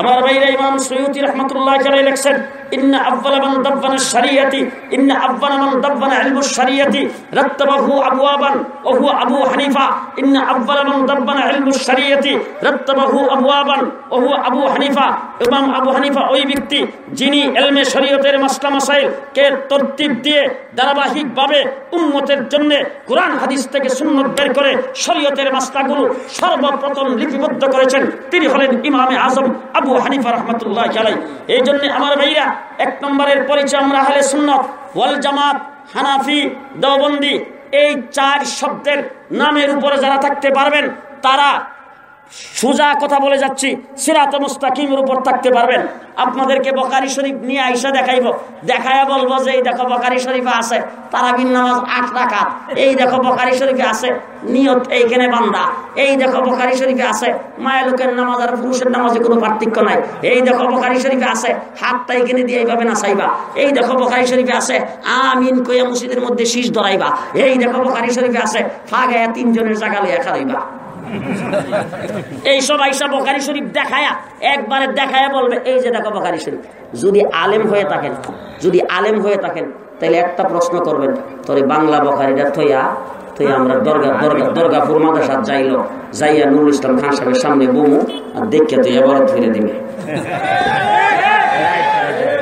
আমার ভাইরা ইমাম সৈয়দি রহমতুল্লাহ জালাই লেখছেন إن أول من دبن الشريعة إن أول من دبن علم الشريعة رتبه أبوابا وهو أبو حنيفة إن أول من دبن علم الشريعة رتبه أبوابا وهو أبو حنيفة ইমাম আবু হানিফা ওই ব্যক্তি যিনি এলমে শরীয়তের মাসলা মাসাইল কে তরতিব দিয়ে ধারাবাহিকভাবে উম্মতের জন্য কোরআন, হাদিস থেকে সুন্নত বের করে শরীয়তের মাসলাগুলো সর্বপ্রথম লিপিবদ্ধ করেছেন। তিনি হলেন ইমামে আজম আবু হানিফা রহমতুল্লাহ চালাই এই জন্য আমার ভাইরা, এক নম্বরের পরিচয় আমরা হলে সুন্নত ওয়াল জামাত, হানাফি, দেওবন্দি, এই চার শব্দের নামের উপরে যারা থাকতে পারবেন, তারা সোজা কথা বলে যাচ্ছি, সিরাত মুস্তাকিমের উপর থাকতে পারবেন। আপনাদেরকে বকারি শরীফ নিয়ে আইসা দেখাইব। দেখায় বলব যে, এই দেখো বকারি শরীফে আছে তারাবিন নামাজ আট রাখা এই দেখো বকারি শরীফে আছে নিয়ত এইখানে বান্দা। এই দেখো বকারি শরীফে আছে মায়ের লোকের নামাজ আর পুরুষের নামাজে কোনো পার্থক্য নাই। এই দেখো বকারি শরীফে আছে হাতটা এখানে দিয়ে এইভাবে নাচাইবা। এই দেখো বকারি শরীফে আছে আমিন কইয়া মসজিদের মধ্যে শীষ ধরাইবা। এই দেখো বকারি শরীফে আছে ফাগায়া তিনজনের জায়গা লইয়া খারাইবা <laughs> এইসব আইসা বকারি শরীফ দেখায়া, একবারে দেখায়া বলবে, এই যে দেখো বকারি শরীফ। যদি আলেম হয়ে থাকেন, যদি আলেম হয়ে থাকেন, তাহলে একটা প্রশ্ন করবেন, তোর বাংলা বকারিটা থইয়া তুই আমরা দরগা দরগা দুর্গাপুর মাদ্রাসা যাইল যাইয়া নুরুল ইসলাম খান সাহেবের সামনে বমু, আর দেখে তুই এবার ধরে দিবে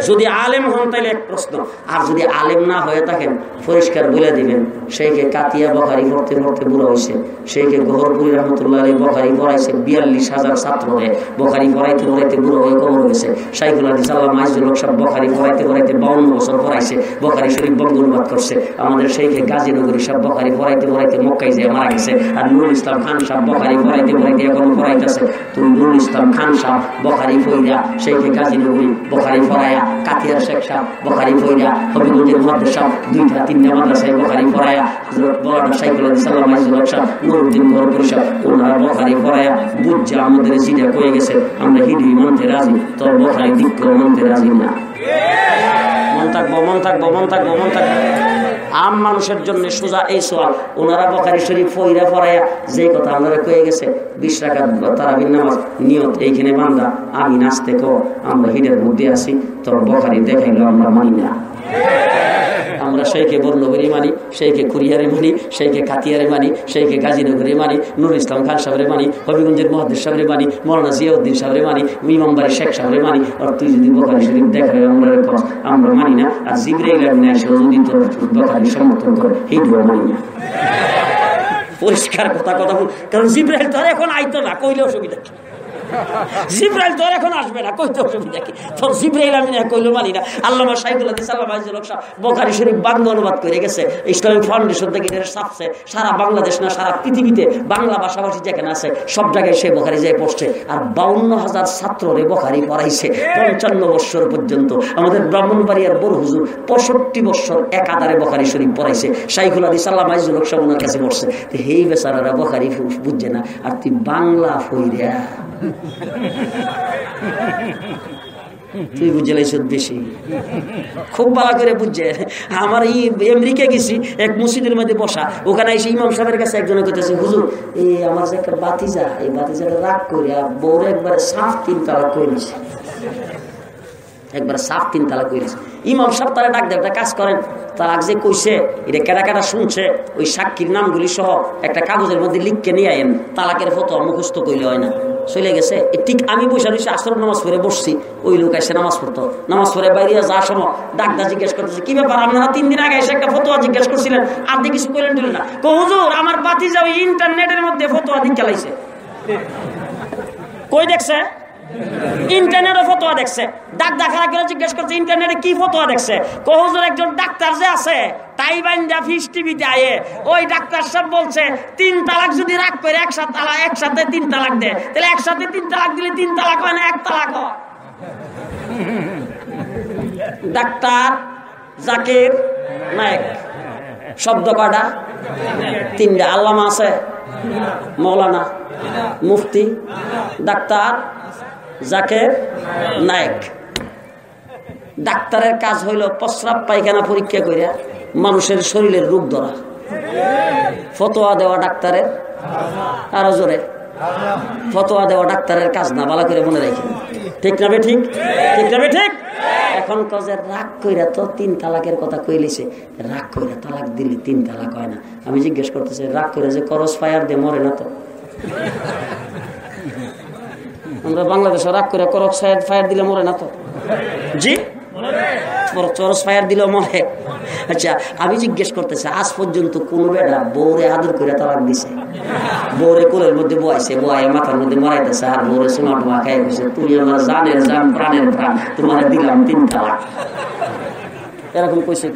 যদি আলেম হন তাহলে এক প্রশ্ন। আর যদি আলেম না হয়ে থাকেন, পরিষ্কার বলে দিবেন। সেইকে কাতিয়া বখারি পড়তে পড়তে বুড়ো হয়েছে সেইকে গহরপুরি রহমতুল্লাহ আলী বখারি পড়াইছে। বিয়াল্লিশ হাজার ছাত্র হয়ে বখারি পড়াইতে পড়াইতে বুড়ো হয়ে কবর হয়েছে সাইকুল আলী সাল্লাহ মাইজুল সব বখারি পড়াইতে পড়াইতে বাউন্ন বছর পড়াইছে। বখারি শরীফ বঙ্গ অনুবাদ করছে। আমাদের সেইকে গাজীনগরী সব বখারি পড়াইতে পড়াইতে মক্কাই যে মারা গেছে। আর নুরুল ইসলাম খান সাহ বখারি পড়াইতে পড়াইতে এখনও পড়াইতেছে। তুমি নুরুল ইসলাম খান সাহ বখারি ফইরা সেইকে গাজীনগরী বখারি পড়াইয়া কাতিয়ার শেখ সাহ বখারি ফইরা হবিগঞ্জের মাদ্রাসা, দুইটা তিনটা মাদ্রাসায় বখারি পড়ায়া হজরত বলাটা সাইকুল সাল্লাম আইজুল নুরুদ্দিন গরপুর সাহ ওনারা বখারি বুঝছে আমাদের জিটা কয়ে গেছে, আমরা হিডি মানতে রাজি, তোর বখারি দিক মানতে রাজি না। মন থাকব মন থাকব মন থাকব মন থাকব। আম মানুষের জন্য সোজা এই সোয়া ওনারা বকারি শরীফ ফইরা ফরাইয়া যে কথা ওনারা কয়ে গেছে, বিশ টাকা তারাবির নামাজ, নিয়ত এইখানে বান্ধা আমি নাচতে কো আমরা হিরের মধ্যে আছি, তোর বকারি দেখাইলো, আমরা মানি না। আমরা সেইকে বর্ণবরী মানি সেইকে কুরিয়ারে মানি সেইকে কাতিয়ারে মানি সেইকে গাজীনগরে মানি নুর ইসলাম খান সাহেবরে মানি, হবিগঞ্জের মহাদেশ সাহেবরে মানি, মৌলানা জিয়াউদ্দিন সাহেবরে মানি মিমাম্বারি শেখ সাহেবরে মানি, আর তুই যদি বকারি শরীফ দেখায় আমরা আমরা মানি না। আর জিব্রাইল যদি তোর বকারি সমর্থন করে হিটবো মানি না। পরিষ্কার কথা কথা বল। কারণ জিব্রাইল তো এখন আইতো না, কইলে অসুবিধা জিব্রাইল তোর এখন আসবে না। কইতে অসুবিধা কি? তোর জিব্রাইল আমি না, কইলো মানি না। আল্লামা সাইদুল্লাহ সাল্লাম শরীফ বাংলা অনুবাদ করে গেছে। ইসলামিক ফাউন্ডেশন থেকে সারা বাংলাদেশ না, সারা পৃথিবীতে বাংলা ভাষাভাষী যেখানে আছে, সব জায়গায় সে যায় পড়ছে। আর বাউন্ন হাজার ছাত্ররে পড়াইছে। পঞ্চান্ন বৎসর পর্যন্ত। আমাদের ব্রাহ্মণবাড়িয়ার বড় হুজুর পঁয়ষট্টি বৎসর একাধারে বোখারি শরীফ পড়াইছে। সাইকুল আদি সাল্লাম আইজুল সাহেব ওনার কাছে পড়ছে। হেই বেচারারা, বোখারি বুঝছে না। আর তুই বাংলা ফইরা। তুই বুঝে লাইছ বেশি খুব ভালো করে বুঝছে। আমার এই আমেরিকা গেছি, এক মসজিদের মধ্যে বসা। ওখানে এসে ইমাম সাহেবের কাছে একজনে করতেছে হুজুর, এই আমার যে একটা বাতিজা, এই বাতিজাটা রাগ করে আর বউরে একবারে সাফ তিন তালাক করে একবার সাফ তিন তালাক করে ইমাম সাহেব তারা ডাক দেয় কাজ করেন। তালাক যে কইছে, এটা কেটা কেটা শুনছে, ওই সাক্ষীর নামগুলি সহ একটা কাগজের মধ্যে লিখকে নিয়ে আইন তালাকের ফটো মুখস্থ কইলে হয় না। চলে গেছে। ঠিক আমি বসে রয়েছি আসর নামাজ পড়ে বসছি, ওই লোক এসে নামাজ পড়তো। নামাজ পড়ে বাইরে যা সময় ডাক্তার জিজ্ঞেস করতেছে, কি ব্যাপার, আপনারা তিন দিন আগে এসে একটা ফতোয়া জিজ্ঞেস করছিলেন? দিয়ে কিছু দিলেন না? হুজুর, আমার বাতি যাও ইন্টারনেটের মধ্যে ফতোয়া দিক চালাইছে কই দেখছে? ইন্টারনেটে ফতোয়া দেখছে। ডাক দেখারা করে জিজ্ঞেস করছে ইন্টারনেটে কি ফতোয়া দেখছে? কহুজুর একজন ডাক্তার যে আছে, তাই বাইন্দা ফিস টিভিতে আয়ে। ওই ডাক্তার সব বলছে, তিন তালাক যদি রাগ করে, একসাথে তালাক একসাথে তিন তালাক দেয় তাহলে একসাথে তিন তালাক দিলে তিন তালাক হয় না, এক তালাক হয়? ডাক্তার জাকির নায়ক। শব্দ কয়টা? তিনটা। আল্লামা আছে? মৌলানা। মুফতি। ডাক্তার জাকের নায়ক। ডাক্তারের কাজ হইল প্রস্রাব পায়খানা পরীক্ষা করিয়া মানুষের শরীরের রোগ ধরা। ফতোয়া দেওয়া ডাক্তারের। আরও জোরে। ফতোয়া দেওয়া ডাক্তারের কাজ না, ভালো করে মনে রাখি ঠিক না বে ঠিক? ঠিক না ঠিক? এখন কজে রাগ কইরা তো তিন তালাকের কথা কইলিছে রাগ কইরা তালাক দিলে তিন তালাক হয় না। আমি জিজ্ঞেস করতেছি, রাগ কইরা যে করস ফায়ার দিয়ে মরে না তো। আমরা বাংলাদেশে রাগ করে করস ফায়ার ফায়ার দিলে মরে না তো। জি? চরস ফায়ার দিল মরে। আচ্ছা আমি জিজ্ঞেস করতেছি, আজ পর্যন্ত কোন বেড়া বৌরে আদর করে তালাক দিছে? বৌরে কোলের মধ্যে বয়াইছে বয়ে মাথার মধ্যে মরাইতেছে, আর বৌরে সোনা টোমা খাই গেছে তুমি আমার জানের জান, প্রাণের প্রাণ, তোমার দিলাম তিন তালাক। এরকম কইছে?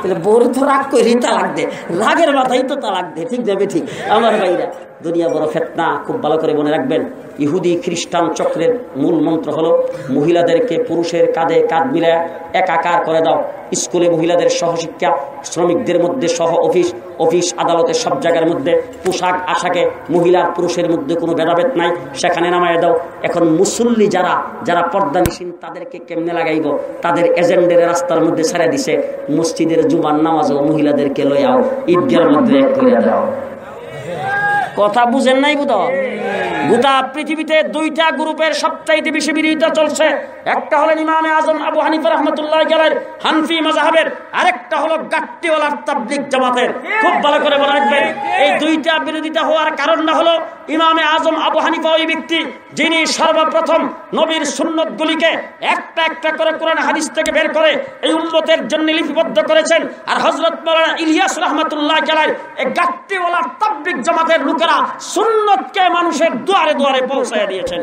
তাহলে বউরে তো রাগ করি তালাক দে, রাগের মাথায় তো তালাক দে, ঠিক দেবে ঠিক? আমার ভাইরা, দুনিয়া বড় ফেতনা, খুব ভালো করে মনে রাখবেন। ইহুদি খ্রিস্টান চক্রের মূল মন্ত্র হলো, মহিলাদেরকে পুরুষের কাঁধে কাঁধ মিলায় একাকার করে দাও। স্কুলে মহিলাদের সহশিক্ষা, শ্রমিকদের মধ্যে সহ অফিস অফিস আদালতের সব জায়গার মধ্যে পোশাক আশাকে মহিলার পুরুষের মধ্যে কোনো ভেদাভেদ নাই, সেখানে নামায় দাও। এখন মুসল্লি যারা যারা পর্দা নিশীন তাদেরকে কেমনে লাগাইব? তাদের এজেন্ডের রাস্তার মধ্যে ছেড়ে দিছে। মসজিদের জুমার নামাজ ও মহিলাদেরকে লইয়াও ঈদগার মধ্যে এক করে দাও। কথা বুঝেন নাই বুধ? গোটা পৃথিবীতে দুইটা গ্রুপের সবচাইতে বেশি বিরোধিতা চলছে। একটা হলেন ইমামে আজম আবু হানিফা রহমতুল্লাহ গেলের হানফি মাজাহাবের আরেকটা হলো গাট্টিওয়ালার তাবলিক জামাতের। খুব ভালো করে মনে রাখবেন, এই দুইটা বিরোধিতা হওয়ার কারণটা হলো ইমামে আজম আবু হানিফা ওই ব্যক্তি যিনি সর্বপ্রথম নবীর সুন্নত গুলিকে একটা একটা করে কোরআন হাদিস থেকে বের করে এই উম্মতের জন্য লিপিবদ্ধ করেছেন। আর হজরত ইলিয়াস রহমতুল্লাহ গেলার এই গাট্টিওয়ালার তাবলিক জামাতের লোকেরা সুন্নতকে মানুষের দুয়ারে দুয়ারে পৌঁছায় দিয়েছেন।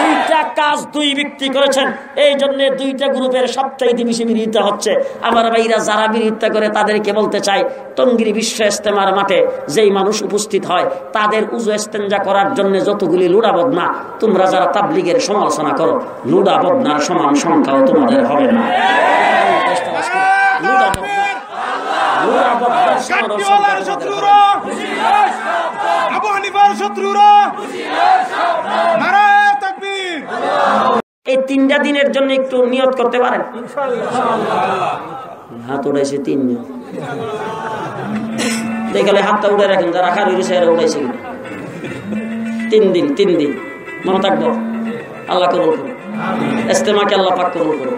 দুইটা কাজ দুই ব্যক্তি করেছেন। এই জন্য দুইটা গ্রুপের সবচাইতে বেশি বিরোধিতা হচ্ছে। আমার ভাইরা যারা বিরোধিতা করে তাদেরকে বলতে চাই টঙ্গিরি বিশ্ব ইস্তেমার মাঠে যেই মানুষ উপস্থিত হয় তাদের উজু ইস্তেঞ্জা করার জন্য যতগুলি লুড়া বদনা তোমরা যারা তাবলিগের সমালোচনা করো লুড়া বদনার সমান সংখ্যাও তোমাদের হবে না। শত্রুরা আবু হানিফার শত্রুরা নারায়ে তাকবীর। এই তিনটা দিনের জন্য একটু নিয়ত করতে পারেন? হাত উঠাইছে তিনজন দেখালে হাতটা উঠে রাখেন যারা খালি উঠাইছে তিন দিন তিন দিন। মনে থাকব? আল্লাহ কবুল করুন ইস্তেমাকে আল্লাহ পাক কবুল করুন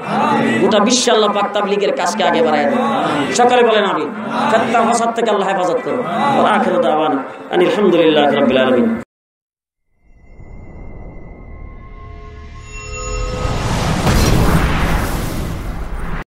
গোটা বিশ্ব আল্লাহ পাক তাবলিগের কাজকে আগে বাড়ায় দেন। সকালে বলেন আমি ফেত্তা ফাসাদ থেকে আল্লাহ হেফাজত করুন। আখির দাওয়ানা আলহামদুলিল্লাহ রাব্বিল আলামিন।